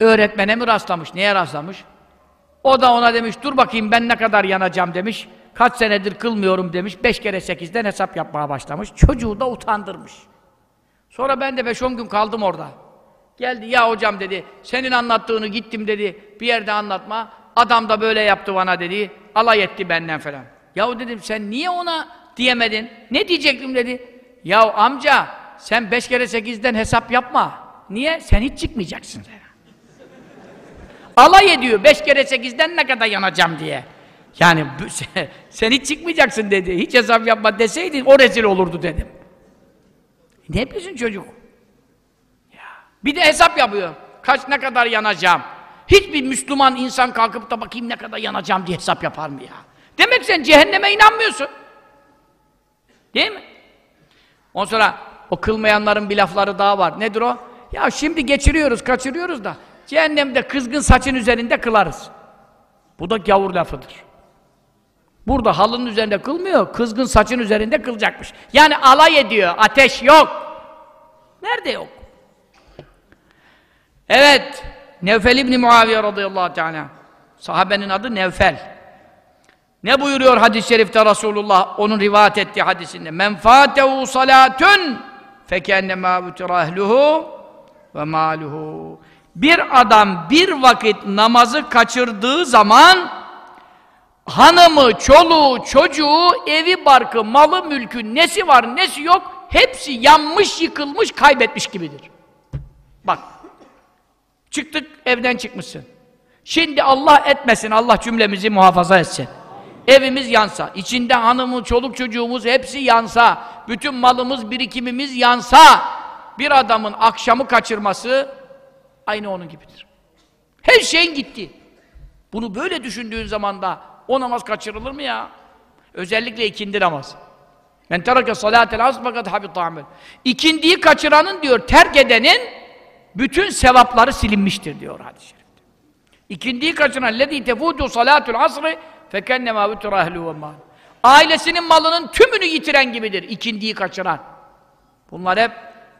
öğretmene mi rastlamış? Neye rastlamış? O da ona demiş, dur bakayım ben ne kadar yanacağım demiş. Kaç senedir kılmıyorum demiş. Beş kere sekizden hesap yapmaya başlamış. Çocuğu da utandırmış. Sonra ben de beş on gün kaldım orada. Geldi, ya hocam dedi, senin anlattığını gittim dedi, bir yerde anlatma. Adam da böyle yaptı bana dedi, alay etti benden falan. Yahu dedim, sen niye ona diyemedin? Ne diyecektim dedi. Ya amca, sen beş kere sekizden hesap yapma. Niye? Sen hiç çıkmayacaksın. Alay ediyor, beş kere sekizden ne kadar yanacağım diye. Yani sen hiç çıkmayacaksın dedi. Hiç hesap yapma deseydin o rezil olurdu dedim. Ne yapıyorsun çocuk? Bir de hesap yapıyor. Kaç ne kadar yanacağım? Hiçbir Müslüman insan kalkıp da bakayım ne kadar yanacağım diye hesap yapar mı ya? Demek sen cehenneme inanmıyorsun. Değil mi? Ondan sonra o kılmayanların bir lafları daha var. Nedir o? Ya şimdi geçiriyoruz, kaçırıyoruz da cehennemde kızgın saçın üzerinde kılarız. Bu da gavur lafıdır. Burada halının üzerinde kılmıyor, kızgın saçın üzerinde kılacakmış. Yani alay ediyor, ateş yok. Nerede yok? Evet, Nevfel İbni Muaviye radıyallahu teala. Sahabenin adı Nevfel. Ne buyuruyor hadis-i şerifte Resulullah onun rivayet ettiği hadisinde? Men fâtehu salâtun fekennemâ vütira ehluhu ve maluhu. Bir adam bir vakit namazı kaçırdığı zaman hanımı, çoluğu, çocuğu, evi, barkı, malı, mülkü, nesi var, nesi yok hepsi yanmış, yıkılmış, kaybetmiş gibidir. Bak. Çıktık, evden çıkmışsın. Şimdi Allah etmesin, Allah cümlemizi muhafaza etsin. Evimiz yansa, içinde hanımı, çoluk çocuğumuz hepsi yansa, bütün malımız, birikimimiz yansa, bir adamın akşamı kaçırması aynı onun gibidir. Her şeyin gitti. Bunu böyle düşündüğün zaman da o namaz kaçırılır mı ya? Özellikle ikindi namaz. Men terake salatel asr fakat habita amel. İkindiyi kaçıranın diyor, terk edenin bütün sevapları silinmiştir diyor hadis-i şerifte. İkindiyi kaçıran lezî tefutu salatul asr fekennema vütura ehlu ve mal. Ailesinin malının tümünü yitiren gibidir ikindiyi kaçıran. Bunlar hep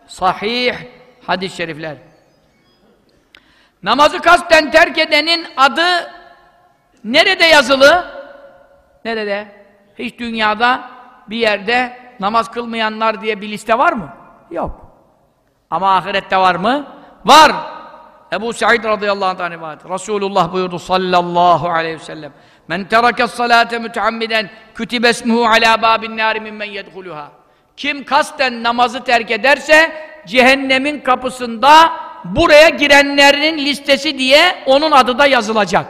sahih hadis-i şerifler. Namazı kasten terk edenin adı nerede yazılı? Nerede? Hiç dünyada bir yerde namaz kılmayanlar diye bir liste var mı? Yok. Ama ahirette var mı? Var. Ebu Said radıyallahu anh rivayet. Resulullah buyurdu sallallahu aleyhi ve sellem. Men terakas salate müteammiden kütibe esmuhu ala babin nâri mimmen yedhuluha. Kim kasten namazı terk ederse cehennemin kapısında buraya girenlerin listesi diye onun adı da yazılacak.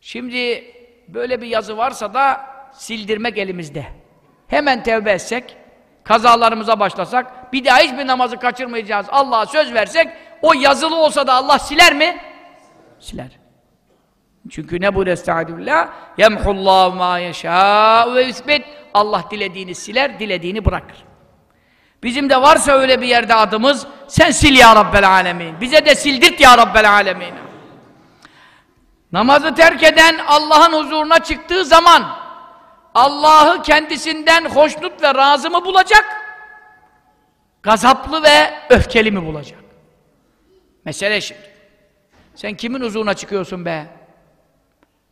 Şimdi böyle bir yazı varsa da sildirmek elimizde. Hemen tevbe etsek, kazalarımıza başlasak, bir daha hiçbir namazı kaçırmayacağız, Allah'a söz versek, o yazılı olsa da Allah siler mi? Siler. Çünkü ne bu estağfirullah? Yemhullahu ma yeşâ ve isbet. Allah dilediğini siler, dilediğini bırakır. Bizim de varsa öyle bir yerde adımız, sen sil ya Rabbel Alemin. Bize de sildirt ya Rabbel Alemin. Namazı terk eden Allah'ın huzuruna çıktığı zaman Allah'ı kendisinden hoşnut ve razı mı bulacak? Gazaplı ve öfkeli mi bulacak? Mesele şimdi. Sen kimin huzuruna çıkıyorsun be?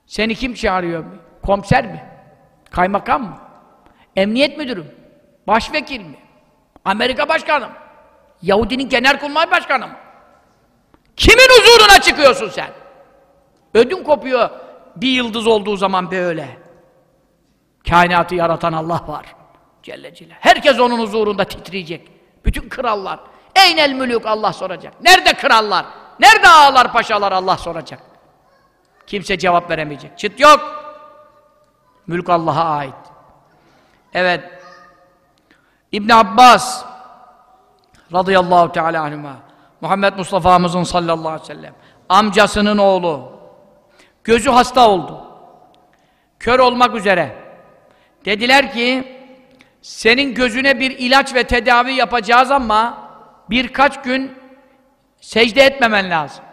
Seni kim çağırıyor? Komiser mi? Kaymakam mı? Emniyet müdürü mü? Başvekil mi? Amerika başkanı mı? Yahudinin genelkurmay başkanı mı? Kimin huzuruna çıkıyorsun sen? Ödün kopuyor bir yıldız olduğu zaman böyle. Kainatı yaratan Allah var. Celle Celle. Herkes onun huzurunda titreyecek. Bütün krallar. Eynel mülük Allah soracak. Nerede krallar? Nerede ağalar paşalar Allah soracak. Kimse cevap veremeyecek. Çıt yok. Mülk Allah'a ait. Evet. İbn Abbas radıyallahu teala anhuma Muhammed Mustafa'mızın sallallahu aleyhi ve sellem amcasının oğlu gözü hasta oldu. Kör olmak üzere. Dediler ki senin gözüne bir ilaç ve tedavi yapacağız ama birkaç gün secde etmemen lazım.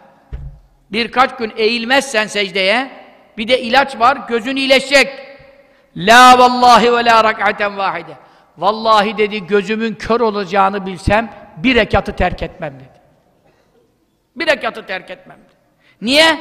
Birkaç gün eğilmezsen secdeye bir de ilaç var gözün iyileşecek. La vallahi ve la rak'aten vahide. Vallahi dedi gözümün kör olacağını bilsem bir rekatı terk etmem dedi. Bir rekatı terk etmem dedi. Niye?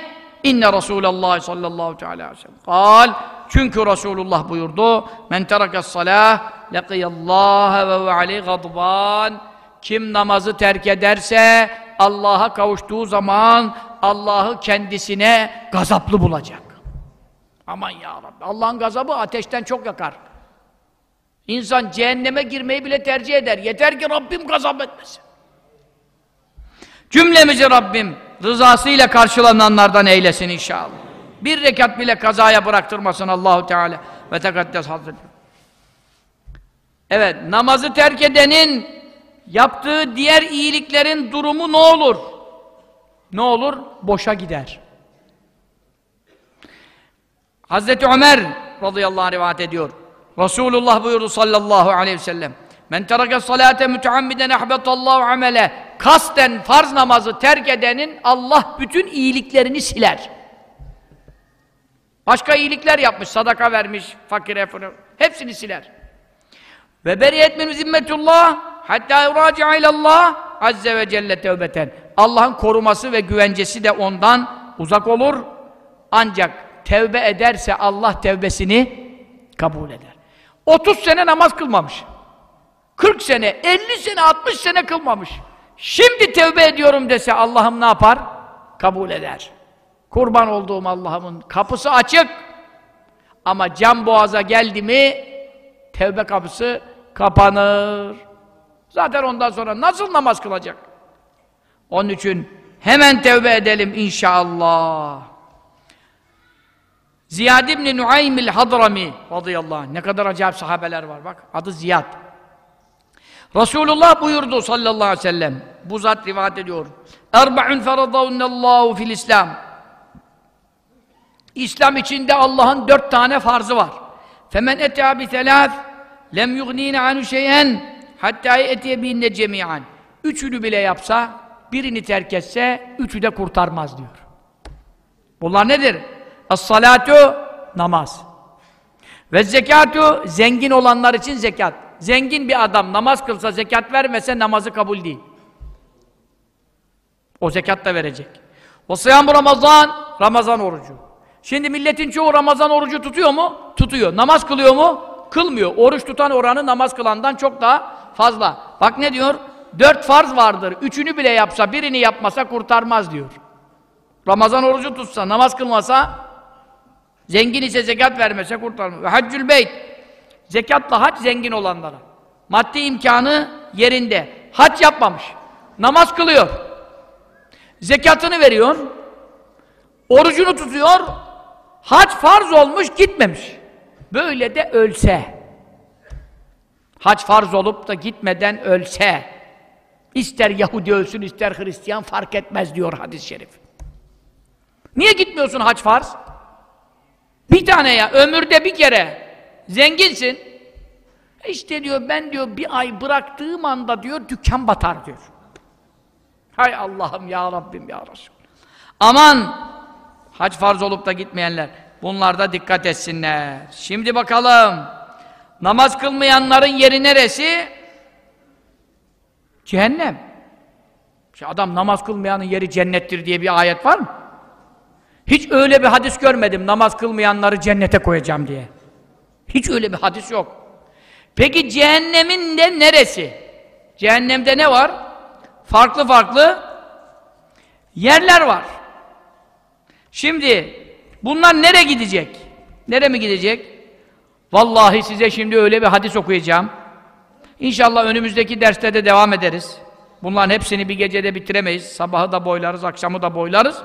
İnne Resulallah sallallahu aleyhi ve sellem. Kal, çünkü Resulullah buyurdu. Men terakas salah leqiyallaha ve ve aleyh gadban. Kim namazı terk ederse Allah'a kavuştuğu zaman Allah'ı kendisine gazaplı bulacak. Aman ya Rabbi. Allah'ın gazabı ateşten çok yakar. İnsan cehenneme girmeyi bile tercih eder. Yeter ki Rabbim gazap etmesin. Cümlemizi Rabbim rızasıyla karşılananlardan eylesin inşallah. Bir rekat bile kazaya bıraktırmasın Allahu Teala ve tekaddes Hazretleri. Evet, namazı terk edenin yaptığı diğer iyiliklerin durumu ne olur? Ne olur? Boşa gider. Hazreti Ömer radıyallahu anh rivayet ediyor. Resulullah buyurdu sallallahu aleyhi ve sellem. Men terake salate müteammiden ahbetallahu amele. Kasten farz namazı terk edenin Allah bütün iyiliklerini siler. Başka iyilikler yapmış, sadaka vermiş, fakire, fakire hepsini siler. Ve beriyet min zimmetullah hatta yuraci'a ilallah azze ve celle tevbeten. Allah'ın koruması ve güvencesi de ondan uzak olur. Ancak tevbe ederse Allah tevbesini kabul eder. 30 sene namaz kılmamış. 40 sene, 50 sene, 60 sene kılmamış. Şimdi tevbe ediyorum dese Allah'ım ne yapar? Kabul eder. Kurban olduğum Allah'ımın kapısı açık. Ama can boğaza geldi mi tevbe kapısı kapanır. Zaten ondan sonra nasıl namaz kılacak? Onun için hemen tevbe edelim inşallah. Ziyad ibn Nuaym el-Hadrami radıyallahu anh. Ne kadar acayip sahabeler var bak. Adı Ziyad. Resulullah buyurdu sallallahu aleyhi ve sellem. Bu zat rivayet ediyor. Erba'un feradavunallahu fil İslam. İslam içinde Allah'ın dört tane farzı var. Femen etâ bi selâf lem yugnîne anu şeyen hattâ etiye binne cemiyan. Üçünü bile yapsa, birini terk etse, üçü de kurtarmaz diyor. Bunlar nedir? As-salatu namaz. Ve zekatu zengin olanlar için zekat. Zengin bir adam namaz kılsa zekat vermese namazı kabul değil. O zekat da verecek. O sıyam Ramazan, Ramazan orucu. Şimdi milletin çoğu Ramazan orucu tutuyor mu? Tutuyor. Namaz kılıyor mu? Kılmıyor. Oruç tutan oranı namaz kılandan çok daha fazla. Bak ne diyor? Dört farz vardır. Üçünü bile yapsa, birini yapmasa kurtarmaz diyor. Ramazan orucu tutsa, namaz kılmasa, zengin ise zekat vermese kurtarmaz. Haccül beyt. Zekatla hac zengin olanlara. Maddi imkanı yerinde. Hac yapmamış. Namaz kılıyor. Zekatını veriyor. Orucunu tutuyor. Hac farz olmuş gitmemiş. Böyle de ölse. Hac farz olup da gitmeden ölse. ister Yahudi ölsün ister Hristiyan fark etmez diyor hadis-i şerif. Niye gitmiyorsun hac farz? Bir tane ya ömürde bir kere zenginsin. İşte diyor ben diyor bir ay bıraktığım anda diyor dükkan batar diyor. Hay Allah'ım ya Rabbim ya Resul. Aman hac farz olup da gitmeyenler bunlar da dikkat etsinler. Şimdi bakalım namaz kılmayanların yeri neresi? Cehennem. Şimdi adam namaz kılmayanın yeri cennettir diye bir ayet var mı? Hiç öyle bir hadis görmedim namaz kılmayanları cennete koyacağım diye. Hiç öyle bir hadis yok. Peki cehennemin de neresi? Cehennemde ne var? Farklı farklı yerler var. Şimdi bunlar nereye gidecek? Nere mi gidecek? Vallahi size şimdi öyle bir hadis okuyacağım. İnşallah önümüzdeki derste de devam ederiz. Bunların hepsini bir gecede bitiremeyiz. Sabahı da boylarız, akşamı da boylarız.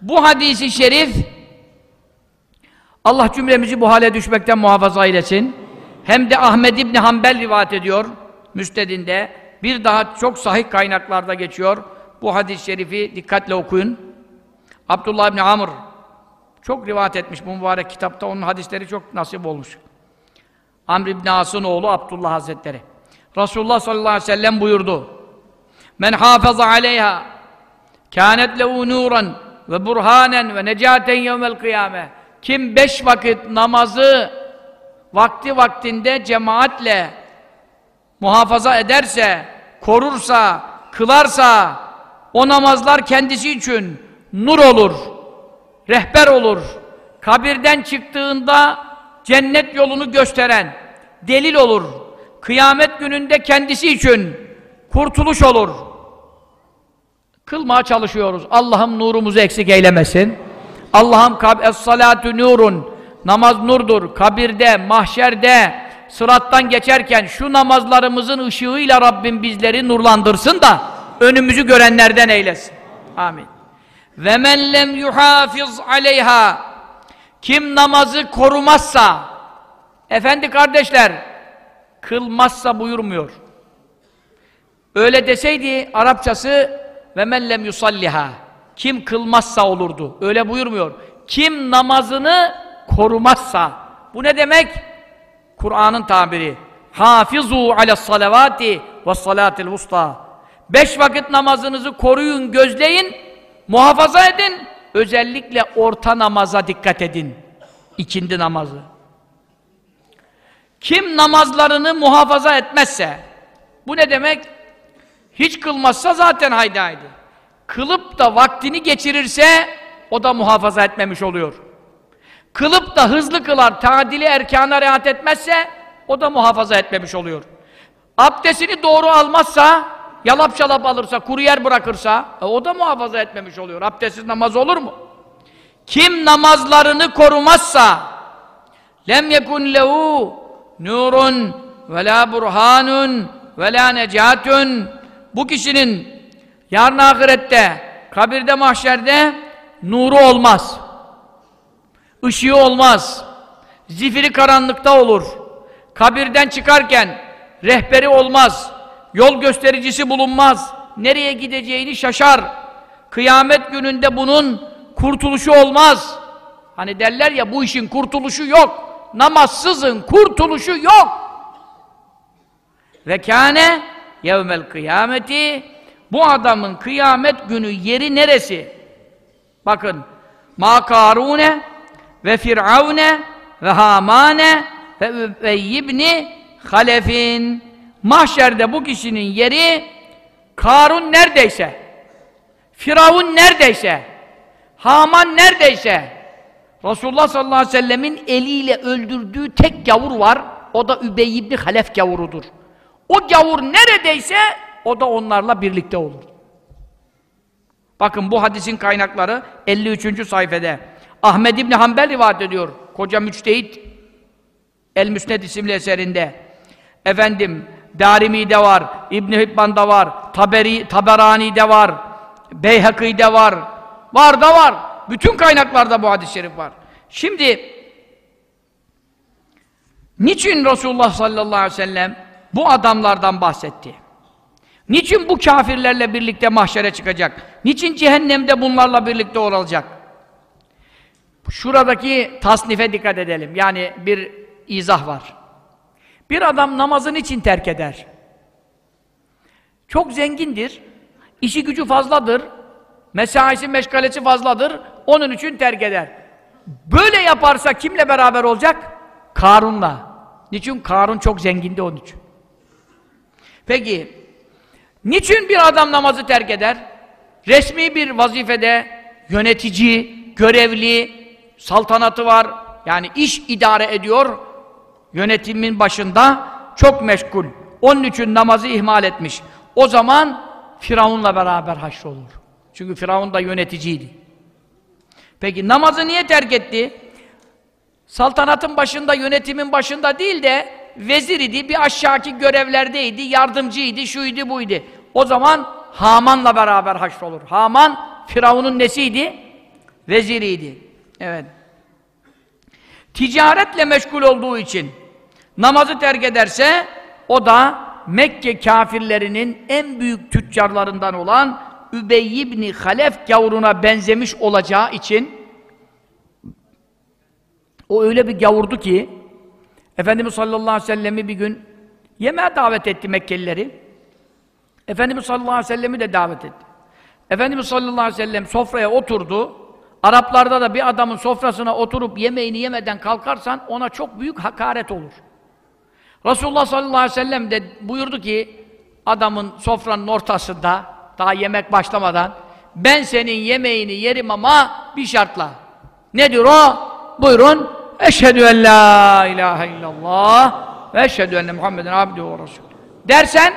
Bu hadisi şerif Allah cümlemizi bu hale düşmekten muhafaza eylesin. Hem de Ahmed İbni Hanbel rivayet ediyor müstedinde. Bir daha çok sahih kaynaklarda geçiyor. Bu hadis-i şerifi dikkatle okuyun. Abdullah İbni Amr çok rivayet etmiş bu mübarek kitapta. Onun hadisleri çok nasip olmuş. Amr İbni As'ın oğlu Abdullah Hazretleri. Resulullah sallallahu aleyhi ve sellem buyurdu. Men hafaza aleyha kânet lehu nuran ve burhanen ve necaten yevmel kıyame. Kim beş vakit namazı vakti vaktinde cemaatle muhafaza ederse, korursa, kılarsa o namazlar kendisi için nur olur, rehber olur. Kabirden çıktığında cennet yolunu gösteren delil olur. Kıyamet gününde kendisi için kurtuluş olur. Kılmaya çalışıyoruz. Allah'ım nurumuzu eksik eylemesin. Allah'ım es-salatu nurun namaz nurdur. Kabirde, mahşerde, sırattan geçerken şu namazlarımızın ışığıyla Rabbim bizleri nurlandırsın da önümüzü görenlerden eylesin. Amin. Ve men lem yuhafiz aleyha kim namazı korumazsa efendi kardeşler kılmazsa buyurmuyor. Öyle deseydi Arapçası ve men lem yusalliha kim kılmazsa olurdu. Öyle buyurmuyor. Kim namazını korumazsa. Bu ne demek? Kur'an'ın tabiri. Hafizu ala salavati ve salatil vusta. Beş vakit namazınızı koruyun, gözleyin, muhafaza edin. Özellikle orta namaza dikkat edin. İkindi namazı. Kim namazlarını muhafaza etmezse, bu ne demek? Hiç kılmazsa zaten haydi haydi. Kılıp da vaktini geçirirse, o da muhafaza etmemiş oluyor. Kılıp da hızlı kılar, tadili erkana riayet etmezse, o da muhafaza etmemiş oluyor. Abdestini doğru almazsa, yalap şalap alırsa, kuru yer bırakırsa, e, o da muhafaza etmemiş oluyor. Abdestsiz namaz olur mu? Kim namazlarını korumazsa, lem yekun lehu nurun ve la burhanun ve la necatun bu kişinin yarın ahirette, kabirde, mahşerde nuru olmaz. Işığı olmaz. Zifiri karanlıkta olur. Kabirden çıkarken rehberi olmaz. Yol göstericisi bulunmaz. Nereye gideceğini şaşar. Kıyamet gününde bunun kurtuluşu olmaz. Hani derler ya bu işin kurtuluşu yok. Namazsızın kurtuluşu yok. Ve kâne yevmel kıyameti bu adamın kıyamet günü yeri neresi? Bakın ma karune ve firavune ve hamane ve übeyyibni halefin. Mahşerde bu kişinin yeri Karun neredeyse Firavun neredeyse Haman neredeyse. Resulullah sallallahu aleyhi ve sellemin eliyle öldürdüğü tek gavur var. O da Übey ibn Halef gavurudur. O gavur neredeyse o da onlarla birlikte olur bakın bu hadisin kaynakları 53. sayfede Ahmed İbni Hanbel rivayet ediyor. Koca müçtehit El-Müsned isimli eserinde. Efendim, Darimi'de var, İbn Hibban'da var, Taberi, Taberani'de var, Beyhaki'de var. Var da var. Bütün kaynaklarda bu hadis-i şerif var. Şimdi niçin Resulullah sallallahu aleyhi ve sellem bu adamlardan bahsetti? Niçin bu kafirlerle birlikte mahşere çıkacak? Niçin cehennemde bunlarla birlikte olacak? Şuradaki tasnife dikkat edelim. Yani bir izah var. Bir adam namazın için terk eder. Çok zengindir, işi gücü fazladır, mesaisi meşgalesi fazladır, onun için terk eder. Böyle yaparsa kimle beraber olacak? Karun'la. Niçin? Karun çok zengindi onun için. Peki, niçin bir adam namazı terk eder? Resmi bir vazifede yönetici, görevli, saltanatı var, yani iş idare ediyor, yönetimin başında çok meşgul. Onun için namazı ihmal etmiş. O zaman Firavun'la beraber haşrolur. Çünkü Firavun da yöneticiydi. Peki namazı niye terk etti? Saltanatın başında, yönetimin başında değil de vezir idi, bir aşağıki görevlerdeydi, yardımcıydı, şuydu buydu. O zaman Haman'la beraber haşrolur. Haman, Firavun'un nesiydi? Veziriydi. Evet. Ticaretle meşgul olduğu için namazı terk ederse o da Mekke kafirlerinin en büyük tüccarlarından olan Übey ibn Halef gavuruna benzemiş olacağı için o öyle bir gavurdu ki Efendimiz sallallahu aleyhi ve sellem'i bir gün yemeğe davet etti Mekkelileri. Efendimiz sallallahu aleyhi ve sellem'i de davet etti. Efendimiz sallallahu aleyhi ve sellem sofraya oturdu. Araplarda da bir adamın sofrasına oturup yemeğini yemeden kalkarsan ona çok büyük hakaret olur. Resulullah sallallahu aleyhi ve sellem de buyurdu ki adamın sofranın ortasında daha yemek başlamadan ben senin yemeğini yerim ama bir şartla. Nedir o? Buyurun. Eşhedü en la ilahe illallah ve eşhedü enne Muhammeden abdühü ve resulü. Dersen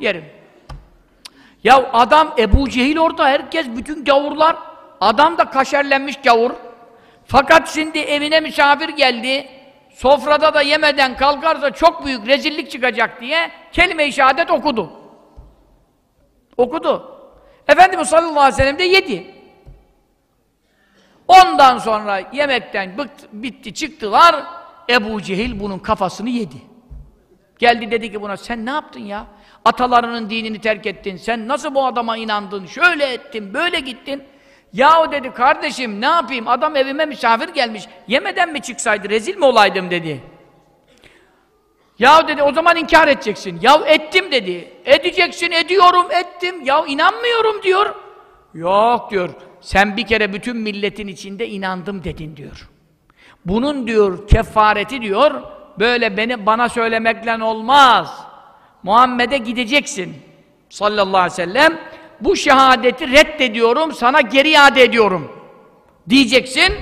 yerim. Ya adam Ebu Cehil orada herkes bütün gavurlar adam da kaşerlenmiş gavur. Fakat şimdi evine misafir geldi. Sofrada da yemeden kalkarsa çok büyük rezillik çıkacak diye kelime-i şehadet okudu. Okudu. Efendimiz sallallahu aleyhi ve sellem de yedi. Ondan sonra yemekten bıktı, bitti çıktılar. Ebu Cehil bunun kafasını yedi. Geldi dedi ki buna sen ne yaptın ya? Atalarının dinini terk ettin. Sen nasıl bu adama inandın? Şöyle ettin, böyle gittin. Yahu dedi kardeşim ne yapayım? Adam evime misafir gelmiş. Yemeden mi çıksaydı? Rezil mi olaydım dedi. Yahu dedi o zaman inkar edeceksin. Yahu ettim dedi. Edeceksin, ediyorum, ettim. Yahu inanmıyorum diyor. Yok diyor. Sen bir kere bütün milletin içinde inandım dedin diyor. Bunun diyor kefareti diyor böyle beni bana söylemekle olmaz. Muhammed'e gideceksin sallallahu aleyhi ve sellem. Bu şehadeti reddediyorum, sana geri iade ediyorum. Diyeceksin.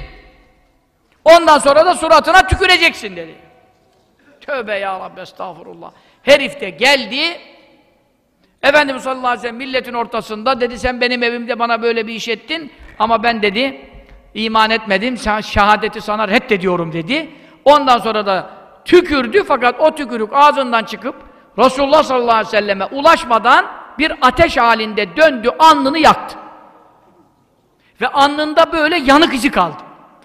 Ondan sonra da suratına tüküreceksin dedi. Tövbe ya Rabbi estağfurullah. Herif de geldi. Efendimiz sallallahu aleyhi ve sellem milletin ortasında dedi sen benim evimde bana böyle bir iş ettin ama ben dedi iman etmedim şehadeti sana reddediyorum dedi. Ondan sonra da tükürdü fakat o tükürük ağzından çıkıp Resulullah sallallahu aleyhi ve selleme ulaşmadan bir ateş halinde döndü, alnını yaktı. Ve alnında böyle yanık izi kaldı.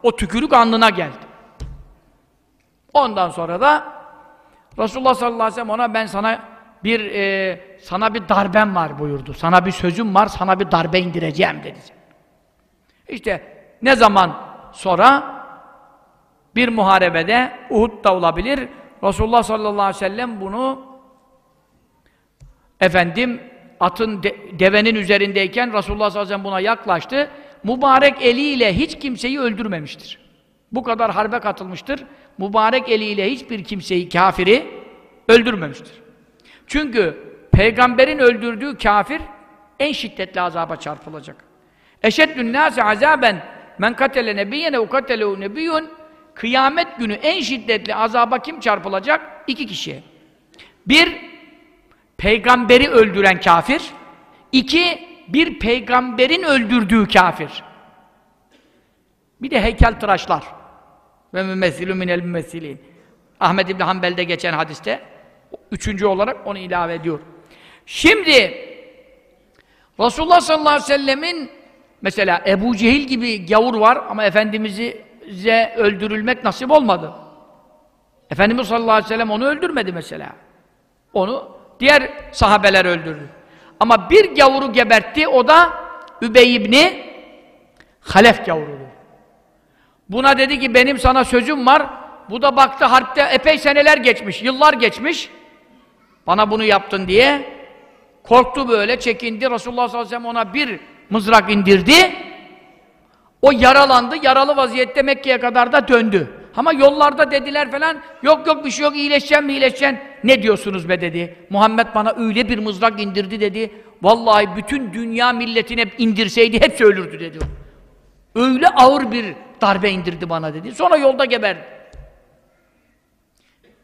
O tükürük alnına geldi. Ondan sonra da Resulullah sallallahu aleyhi ve sellem ona ben sana bir e, sana bir darbem var buyurdu. Sana bir sözüm var, sana bir darbe indireceğim dedi. İşte ne zaman sonra bir muharebede Uhud da olabilir. Resulullah sallallahu aleyhi ve sellem bunu efendim atın de, devenin üzerindeyken Resulullah sallallahu aleyhi ve sellem buna yaklaştı. Mübarek eliyle hiç kimseyi öldürmemiştir. Bu kadar harbe katılmıştır. Mübarek eliyle hiçbir kimseyi, kafiri öldürmemiştir. Çünkü peygamberin öldürdüğü kafir en şiddetli azaba çarpılacak. Eşeddün nâse azaben men katele nebiyyene u katelehu nebiyyun Kıyamet günü en şiddetli azaba kim çarpılacak? İki kişi. Bir, peygamberi öldüren kafir. İki, bir peygamberin öldürdüğü kafir. Bir de heykeltıraşlar. Ve mümessilü minel mümessilin. Ahmed İbni Hanbel'de geçen hadiste üçüncü olarak onu ilave ediyor. Şimdi Resulullah sallallahu aleyhi ve sellemin mesela Ebu Cehil gibi gavur var ama Efendimiz'e öldürülmek nasip olmadı. Efendimiz sallallahu aleyhi ve sellem onu öldürmedi mesela. Onu diğer sahabeler öldürdü. Ama bir gavuru gebertti, o da Übey ibni Halef gavurudur. Buna dedi ki benim sana sözüm var, Bu da baktı harpte epey seneler geçmiş, yıllar geçmiş. Bana bunu yaptın diye. Korktu böyle, çekindi. Resulullah sallallahu aleyhi ve sellem ona bir mızrak indirdi. O yaralandı, yaralı vaziyette Mekke'ye kadar da döndü. Ama yollarda dediler falan, yok yok bir şey yok, iyileşeceksin mi iyileşeceksin? Ne diyorsunuz be dedi. Muhammed bana öyle bir mızrak indirdi dedi. Vallahi bütün dünya milletine indirseydi hepsi ölürdü dedi. Öyle ağır bir darbe indirdi bana dedi. Sonra yolda geberdi.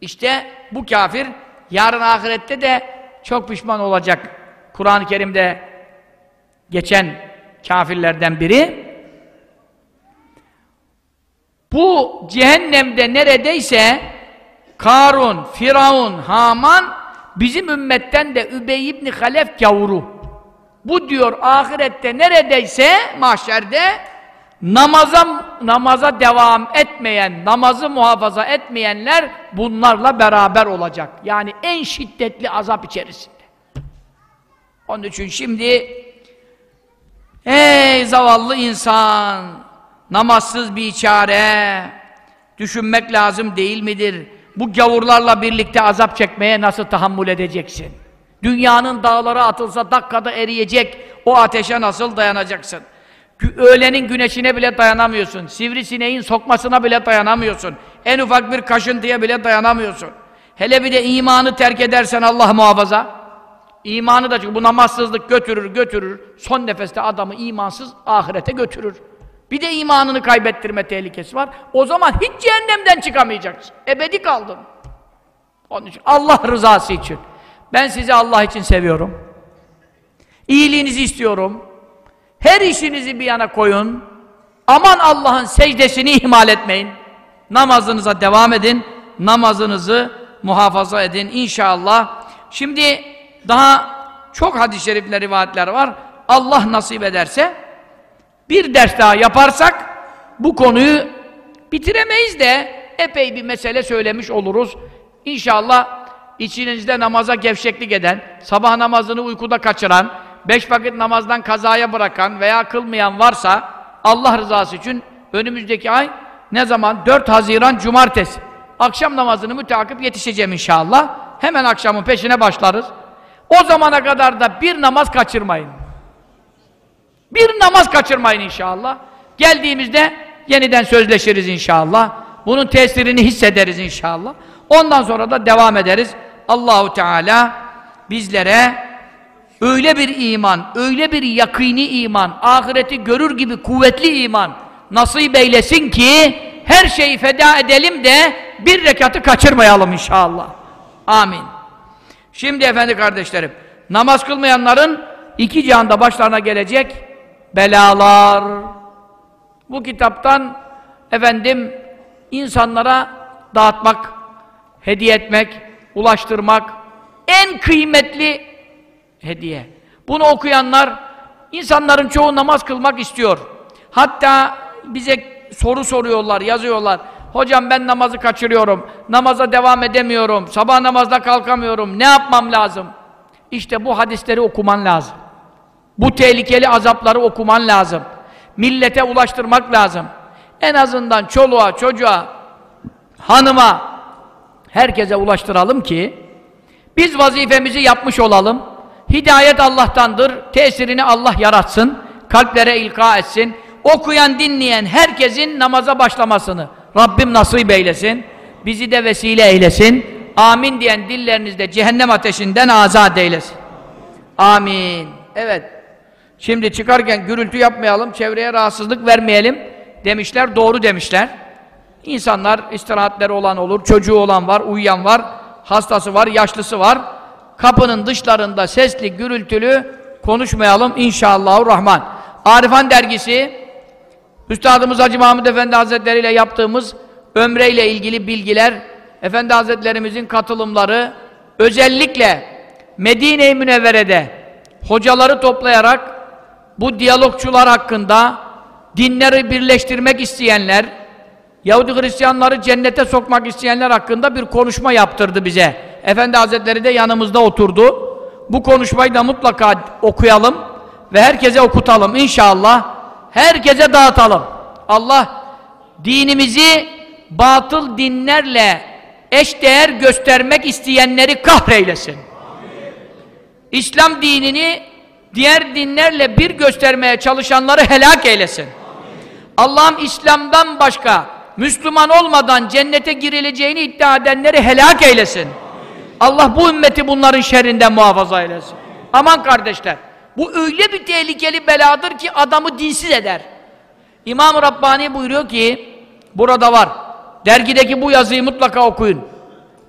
İşte bu kafir yarın ahirette de çok pişman olacak. Kur'an-ı Kerim'de geçen kafirlerden biri bu cehennemde neredeyse Karun, Firavun, Haman bizim ümmetten de Übey ibn Halef gavuru. Bu diyor ahirette neredeyse mahşerde namaza namaza devam etmeyen, namazı muhafaza etmeyenler bunlarla beraber olacak. Yani en şiddetli azap içerisinde. Onun için şimdi ey zavallı insan namazsız bir çare düşünmek lazım değil midir? Bu gavurlarla birlikte azap çekmeye nasıl tahammül edeceksin? Dünyanın dağları atılsa dakikada eriyecek o ateşe nasıl dayanacaksın? Öğlenin güneşine bile dayanamıyorsun. Sivrisineğin sokmasına bile dayanamıyorsun. En ufak bir kaşıntıya bile dayanamıyorsun. Hele bir de imanı terk edersen Allah muhafaza. İmanı da çünkü bu namazsızlık götürür götürür. Son nefeste adamı imansız ahirete götürür. Bir de imanını kaybettirme tehlikesi var. O zaman hiç cehennemden çıkamayacaksın. Ebedi kaldın. Onun için Allah rızası için. Ben sizi Allah için seviyorum. İyiliğinizi istiyorum. Her işinizi bir yana koyun. Aman Allah'ın secdesini ihmal etmeyin. Namazınıza devam edin. Namazınızı muhafaza edin inşallah. Şimdi daha çok hadis-i şerifler, rivayetler var. Allah nasip ederse bir ders daha yaparsak bu konuyu bitiremeyiz de epey bir mesele söylemiş oluruz. İnşallah içinizde namaza gevşeklik eden, sabah namazını uykuda kaçıran, beş vakit namazdan kazaya bırakan veya kılmayan varsa Allah rızası için önümüzdeki ay ne zaman? 4 Haziran Cumartesi. Akşam namazını müteakip yetişeceğim inşallah. Hemen akşamın peşine başlarız. O zamana kadar da bir namaz kaçırmayın. Bir namaz kaçırmayın inşallah. Geldiğimizde yeniden sözleşiriz inşallah. Bunun tesirini hissederiz inşallah. Ondan sonra da devam ederiz. Allahu Teala bizlere öyle bir iman, öyle bir yakini iman, ahireti görür gibi kuvvetli iman nasip eylesin ki her şeyi feda edelim de bir rekatı kaçırmayalım inşallah. Amin. Şimdi efendi kardeşlerim, namaz kılmayanların iki cihanda başlarına gelecek belalar. Bu kitaptan efendim insanlara dağıtmak, hediye etmek, ulaştırmak en kıymetli hediye. Bunu okuyanlar insanların çoğu namaz kılmak istiyor. Hatta bize soru soruyorlar, yazıyorlar. Hocam ben namazı kaçırıyorum, namaza devam edemiyorum, sabah namazda kalkamıyorum, ne yapmam lazım? İşte bu hadisleri okuman lazım. Bu tehlikeli azapları okuman lazım. Millete ulaştırmak lazım. En azından çoluğa, çocuğa, hanıma, herkese ulaştıralım ki biz vazifemizi yapmış olalım. Hidayet Allah'tandır. Tesirini Allah yaratsın. Kalplere ilka etsin. Okuyan, dinleyen herkesin namaza başlamasını Rabbim nasip eylesin. Bizi de vesile eylesin. Amin diyen dillerinizde cehennem ateşinden azat eylesin. Amin. Evet. Şimdi çıkarken gürültü yapmayalım, çevreye rahatsızlık vermeyelim demişler, doğru demişler. İnsanlar istirahatleri olan olur, çocuğu olan var, uyuyan var, hastası var, yaşlısı var. Kapının dışlarında sesli, gürültülü konuşmayalım inşallahurrahman. Arifan dergisi Üstadımız Hacı Mahmud Efendi Hazretleri ile yaptığımız ömre ile ilgili bilgiler, Efendi Hazretlerimizin katılımları, özellikle Medine-i Münevvere'de hocaları toplayarak bu diyalogçular hakkında dinleri birleştirmek isteyenler, Yahudi Hristiyanları cennete sokmak isteyenler hakkında bir konuşma yaptırdı bize. Efendi Hazretleri de yanımızda oturdu. Bu konuşmayı da mutlaka okuyalım ve herkese okutalım inşallah. Herkese dağıtalım. Allah dinimizi batıl dinlerle eşdeğer göstermek isteyenleri kahreylesin. İslam dinini diğer dinlerle bir göstermeye çalışanları helak eylesin. Allah'ım İslam'dan başka Müslüman olmadan cennete girileceğini iddia edenleri helak eylesin. Allah bu ümmeti bunların şerrinden muhafaza eylesin. Aman kardeşler, bu öyle bir tehlikeli beladır ki adamı dinsiz eder. İmam-ı Rabbani buyuruyor ki, burada var, dergideki bu yazıyı mutlaka okuyun.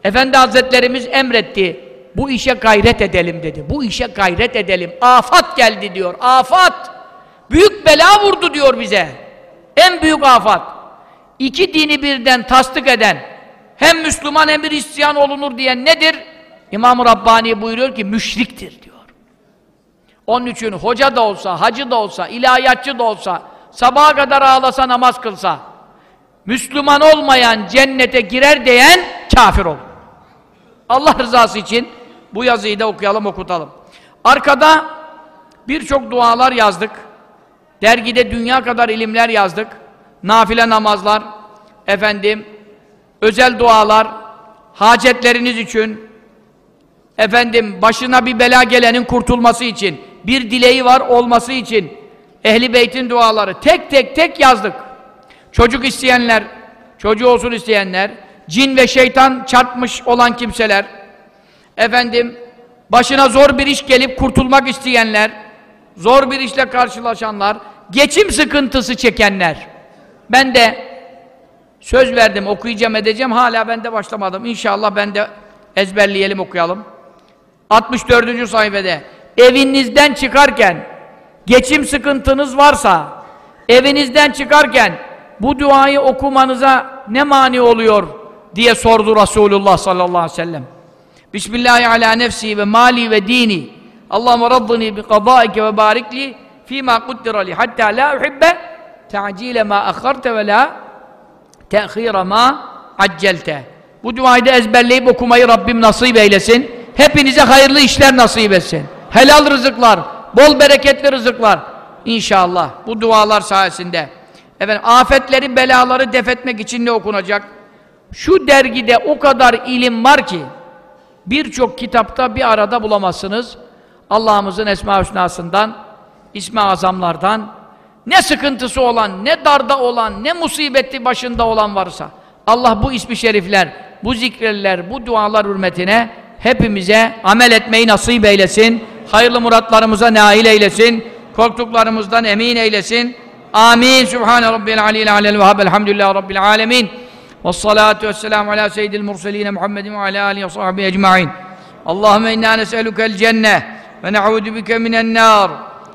Efendi Hazretlerimiz emretti, bu işe gayret edelim dedi. Bu işe gayret edelim. Afat geldi diyor, afat. Büyük bela vurdu diyor bize. En büyük afat. İki dini birden tasdik eden, hem Müslüman hem Hristiyan olunur diyen nedir? İmam-ı Rabbani buyuruyor ki müşriktir diyor. Onun için hoca da olsa, hacı da olsa, ilahiyatçı da olsa, sabaha kadar ağlasa namaz kılsa, Müslüman olmayan cennete girer diyen kafir olur. Allah rızası için bu yazıyı da okuyalım, okutalım. Arkada birçok dualar yazdık. Dergide dünya kadar ilimler yazdık. Nafile namazlar, efendim, özel dualar, hacetleriniz için, efendim, başına bir bela gelenin kurtulması için, bir dileği var olması için, Ehli Beyt'in duaları tek tek tek yazdık. Çocuk isteyenler, çocuğu olsun isteyenler, cin ve şeytan çarpmış olan kimseler, efendim, başına zor bir iş gelip kurtulmak isteyenler, zor bir işle karşılaşanlar, geçim sıkıntısı çekenler. Ben de söz verdim, okuyacağım edeceğim, hala ben de başlamadım. İnşallah ben de ezberleyelim, okuyalım. 64. sayfede evinizden çıkarken geçim sıkıntınız varsa evinizden çıkarken bu duayı okumanıza ne mani oluyor diye sordu Resulullah sallallahu aleyhi ve sellem. Bismillahi ala nefsi ve mali ve dini. Allahümme rabbini bi kadaike ve barikli fîmâ kuddira li hattâ la uhibbe te'cîle mâ akharte ve la te'khîre mâ accelte. Bu duayı da ezberleyip okumayı Rabbim nasip eylesin. Hepinize hayırlı işler nasip etsin. Helal rızıklar, bol bereketli rızıklar. İnşallah bu dualar sayesinde. Efendim afetleri, belaları defetmek için ne okunacak? Şu dergide o kadar ilim var ki birçok kitapta bir arada bulamazsınız. Allah'ımızın Esma Hüsna'sından, İsmi Azamlardan ne sıkıntısı olan, ne darda olan, ne musibeti başında olan varsa Allah bu ismi şerifler, bu zikrler, bu dualar hürmetine hepimize amel etmeyi nasip eylesin. Hayırlı muratlarımıza nail eylesin. Korktuklarımızdan emin eylesin. Amin. Sübhane Rabbil Aleyhi Aleyhi ve Habel Hamdülillah Rabbil Alemin. Vessalatu vesselamu ala seyyidil murseline Muhammedin ve ala alihi ve sahbihi ecma'in. Allahümme inna nes'elukel cenne ve ne'udu bike minen nar.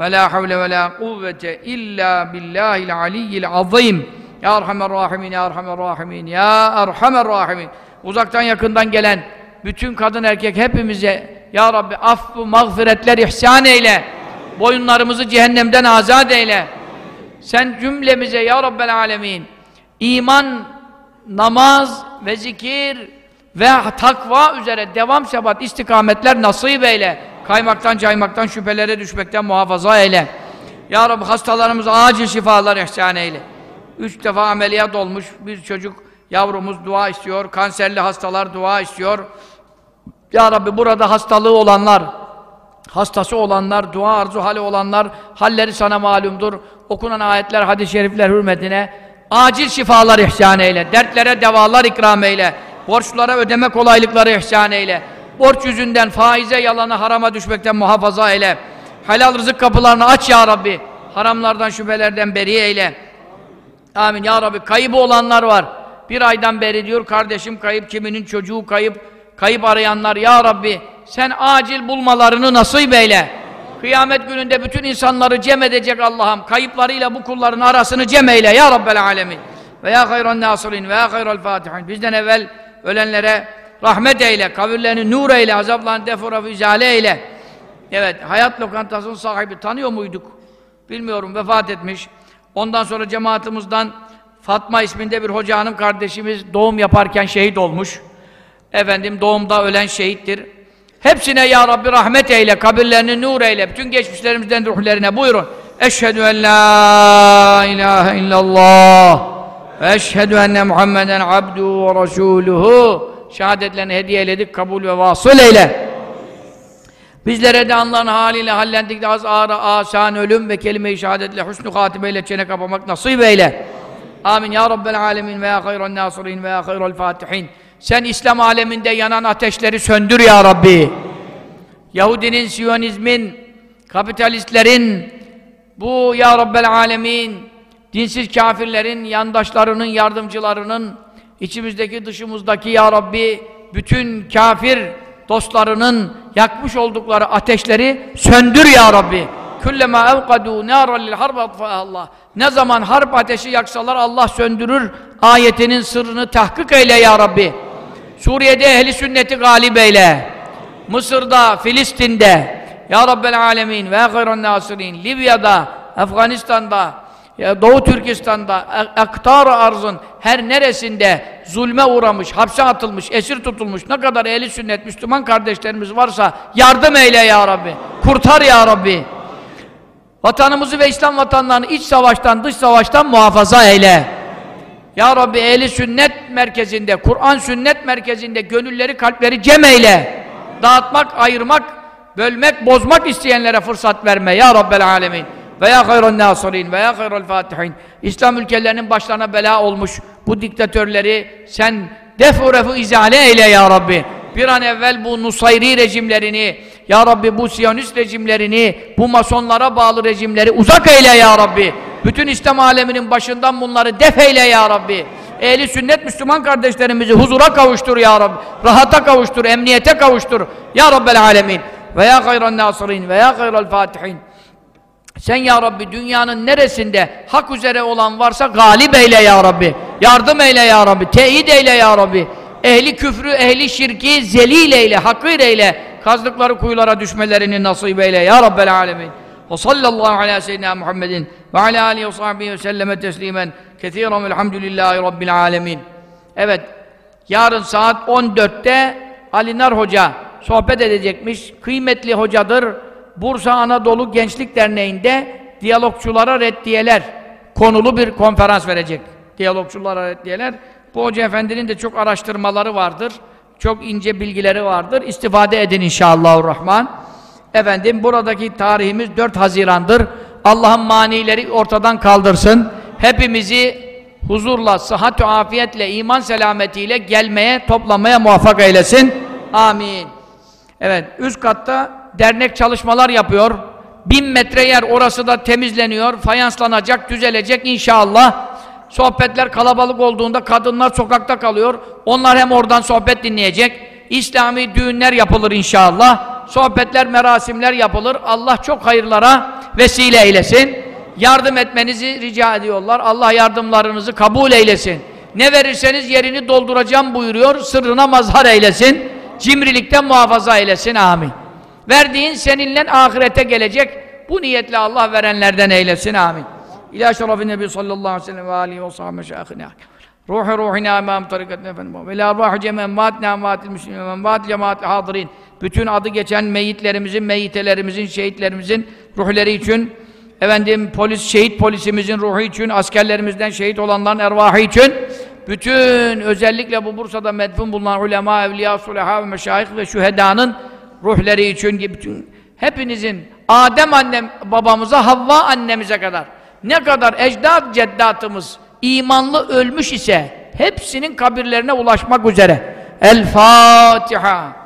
ve la havle ve la kuvvete illa billahil aliyyil azim. Ya Erhamer Rahimin, Ya Erhamer Rahimin, Ya Erhamer Rahimin. Uzaktan yakından gelen bütün kadın erkek hepimize Ya Rabbi affı mağfiretler ihsan eyle. Boyunlarımızı cehennemden azat eyle. Sen cümlemize Ya Rabbel Alemin iman, namaz ve zikir ve takva üzere devam sebat istikametler nasip eyle. Kaymaktan, caymaktan, şüphelere düşmekten muhafaza eyle. Ya Rabbi hastalarımıza acil şifalar ihsan eyle. Üç defa ameliyat olmuş bir çocuk yavrumuz dua istiyor. Kanserli hastalar dua istiyor. Ya Rabbi burada hastalığı olanlar, hastası olanlar, dua arzu hali olanlar, halleri sana malumdur. Okunan ayetler, hadis-i şerifler hürmetine acil şifalar ihsan eyle. Dertlere devalar ikram eyle. Borçlara ödeme kolaylıkları ihsan eyle. Borç yüzünden faize, yalana, harama düşmekten muhafaza eyle. Helal rızık kapılarını aç ya Rabbi. Haramlardan, şüphelerden beri eyle. Amin. Ya Rabbi kaybı olanlar var. Bir aydan beri diyor kardeşim kayıp, kiminin çocuğu kayıp, kayıp arayanlar. Ya Rabbi sen acil bulmalarını nasip eyle. Kıyamet gününde bütün insanları cem edecek Allah'ım. Kayıplarıyla bu kulların arasını cem eyle ya Rabbel Alemin. ve ya hayran nasirin ve ya hayral fatihin. Bizden evvel ölenlere rahmet eyle, kabirlerini nur eyle, azaplarını defura izale eyle. Evet, hayat lokantasının sahibi tanıyor muyduk? Bilmiyorum, vefat etmiş. Ondan sonra cemaatimizden Fatma isminde bir hoca hanım kardeşimiz doğum yaparken şehit olmuş. Efendim doğumda ölen şehittir. Hepsine ya Rabbi rahmet eyle, kabirlerini nur eyle, bütün geçmişlerimizden ruhlerine buyurun. Eşhedü en la ilahe illallah ve eşhedü enne Muhammeden abduhu ve resuluhu şehadetlerini hediye eyledik, kabul ve vasıl eyle. Bizlere de Allah'ın haliyle hallendikçe az ağır asan ölüm ve kelime-i şehadetle husnü hatimeyle çene kapamak nasip eyle. Amin ya Rabbel alemin ve ya hayran nasirin ve ya hayral fatihin. Sen İslam aleminde yanan ateşleri söndür ya Rabbi. Yahudinin, Siyonizmin, kapitalistlerin, bu ya Rabbel alemin, dinsiz kafirlerin, yandaşlarının, yardımcılarının, içimizdeki dışımızdaki ya Rabbi, bütün kafir dostlarının yakmış oldukları ateşleri söndür ya Rabbi. Kullema evkadu nâran lil harb Allah. Ne zaman harp ateşi yaksalar Allah söndürür. Ayetinin sırrını tahkik eyle ya Rabbi. Suriye'de ehli sünneti galip eyle. Mısır'da, Filistin'de ya Rabbel alemin ve hayran nasirin Libya'da, Afganistan'da Doğu Türkistan'da aktar arzın her neresinde zulme uğramış, hapse atılmış, esir tutulmuş ne kadar ehli sünnet Müslüman kardeşlerimiz varsa yardım eyle ya Rabbi. Kurtar ya Rabbi. Vatanımızı ve İslam vatanlarını iç savaştan, dış savaştan muhafaza eyle. Ya Rabbi ehli sünnet merkezinde, Kur'an sünnet merkezinde gönülleri, kalpleri cem eyle. Dağıtmak, ayırmak, bölmek, bozmak isteyenlere fırsat verme ya Rabbel alemin. Ve ya hayran nasirin ve ya hayral fatihin. İslam ülkelerinin başlarına bela olmuş bu diktatörleri sen defu refu izale eyle ya Rabbi. Bir an evvel bu Nusayri rejimlerini, ya Rabbi bu Siyonist rejimlerini, bu masonlara bağlı rejimleri uzak eyle ya Rabbi. Bütün İslam aleminin başından bunları def eyle ya Rabbi. Ehli sünnet Müslüman kardeşlerimizi huzura kavuştur ya Rabbi. Rahata kavuştur, emniyete kavuştur. Ya Rabbel alemin. Ve ya hayran nasirin ve ya hayral fatihin. Sen ya Rabbi dünyanın neresinde hak üzere olan varsa galip eyle ya Rabbi. Yardım eyle ya Rabbi. Teyit eyle ya Rabbi. Ehli küfrü, ehli şirki zelil eyle, hakir eyle. Kazdıkları kuyulara düşmelerini nasip eyle ya Rabbel alemin. Ve sallallahu ala seyyidina Muhammedin ve ala alihi ve sahbihi ve selleme teslimen kethiren velhamdülillahi rabbil alemin. Evet, yarın saat 14'te Ali Nar Hoca sohbet edecekmiş. Kıymetli hocadır. Bursa Anadolu Gençlik Derneği'nde diyalogçulara reddiyeler konulu bir konferans verecek. Diyalogçulara reddiyeler. Bu hoca efendinin de çok araştırmaları vardır. Çok ince bilgileri vardır. İstifade edin inşallahurrahman. Efendim buradaki tarihimiz 4 Haziran'dır. Allah'ın manileri ortadan kaldırsın. Hepimizi huzurla, sıhhat afiyetle, iman selametiyle gelmeye, toplamaya muvaffak eylesin. Amin. Evet, üst katta dernek çalışmalar yapıyor. Bin metre yer orası da temizleniyor, fayanslanacak, düzelecek inşallah. Sohbetler kalabalık olduğunda kadınlar sokakta kalıyor. Onlar hem oradan sohbet dinleyecek. İslami düğünler yapılır inşallah. Sohbetler, merasimler yapılır. Allah çok hayırlara vesile eylesin. Yardım etmenizi rica ediyorlar. Allah yardımlarınızı kabul eylesin. Ne verirseniz yerini dolduracağım buyuruyor. Sırrına mazhar eylesin. Cimrilikten muhafaza eylesin. Amin. Verdiğin seninle ahirete gelecek. Bu niyetle Allah verenlerden eylesin. Amin. İlâ şerefin Nebi sallallahu aleyhi ve sellem ve âlihi ve sahâme meşâhine. Ruhu ruhina imam tarikatine efendim. Ve lâ ruhu cem envâtine envâtil müslümin envâtil cemaatil hâdirin. Bütün adı geçen meyitlerimizin, meyitelerimizin, şehitlerimizin ruhları için efendim polis, şehit polisimizin ruhu için, askerlerimizden şehit olanların ervahı için bütün özellikle bu Bursa'da medfun bulunan ulema, evliya, suleha ve meşayih ve şühedanın ruhları için bütün hepinizin Adem annem babamıza, Havva annemize kadar ne kadar ecdad ceddatımız imanlı ölmüş ise hepsinin kabirlerine ulaşmak üzere. El Fatiha.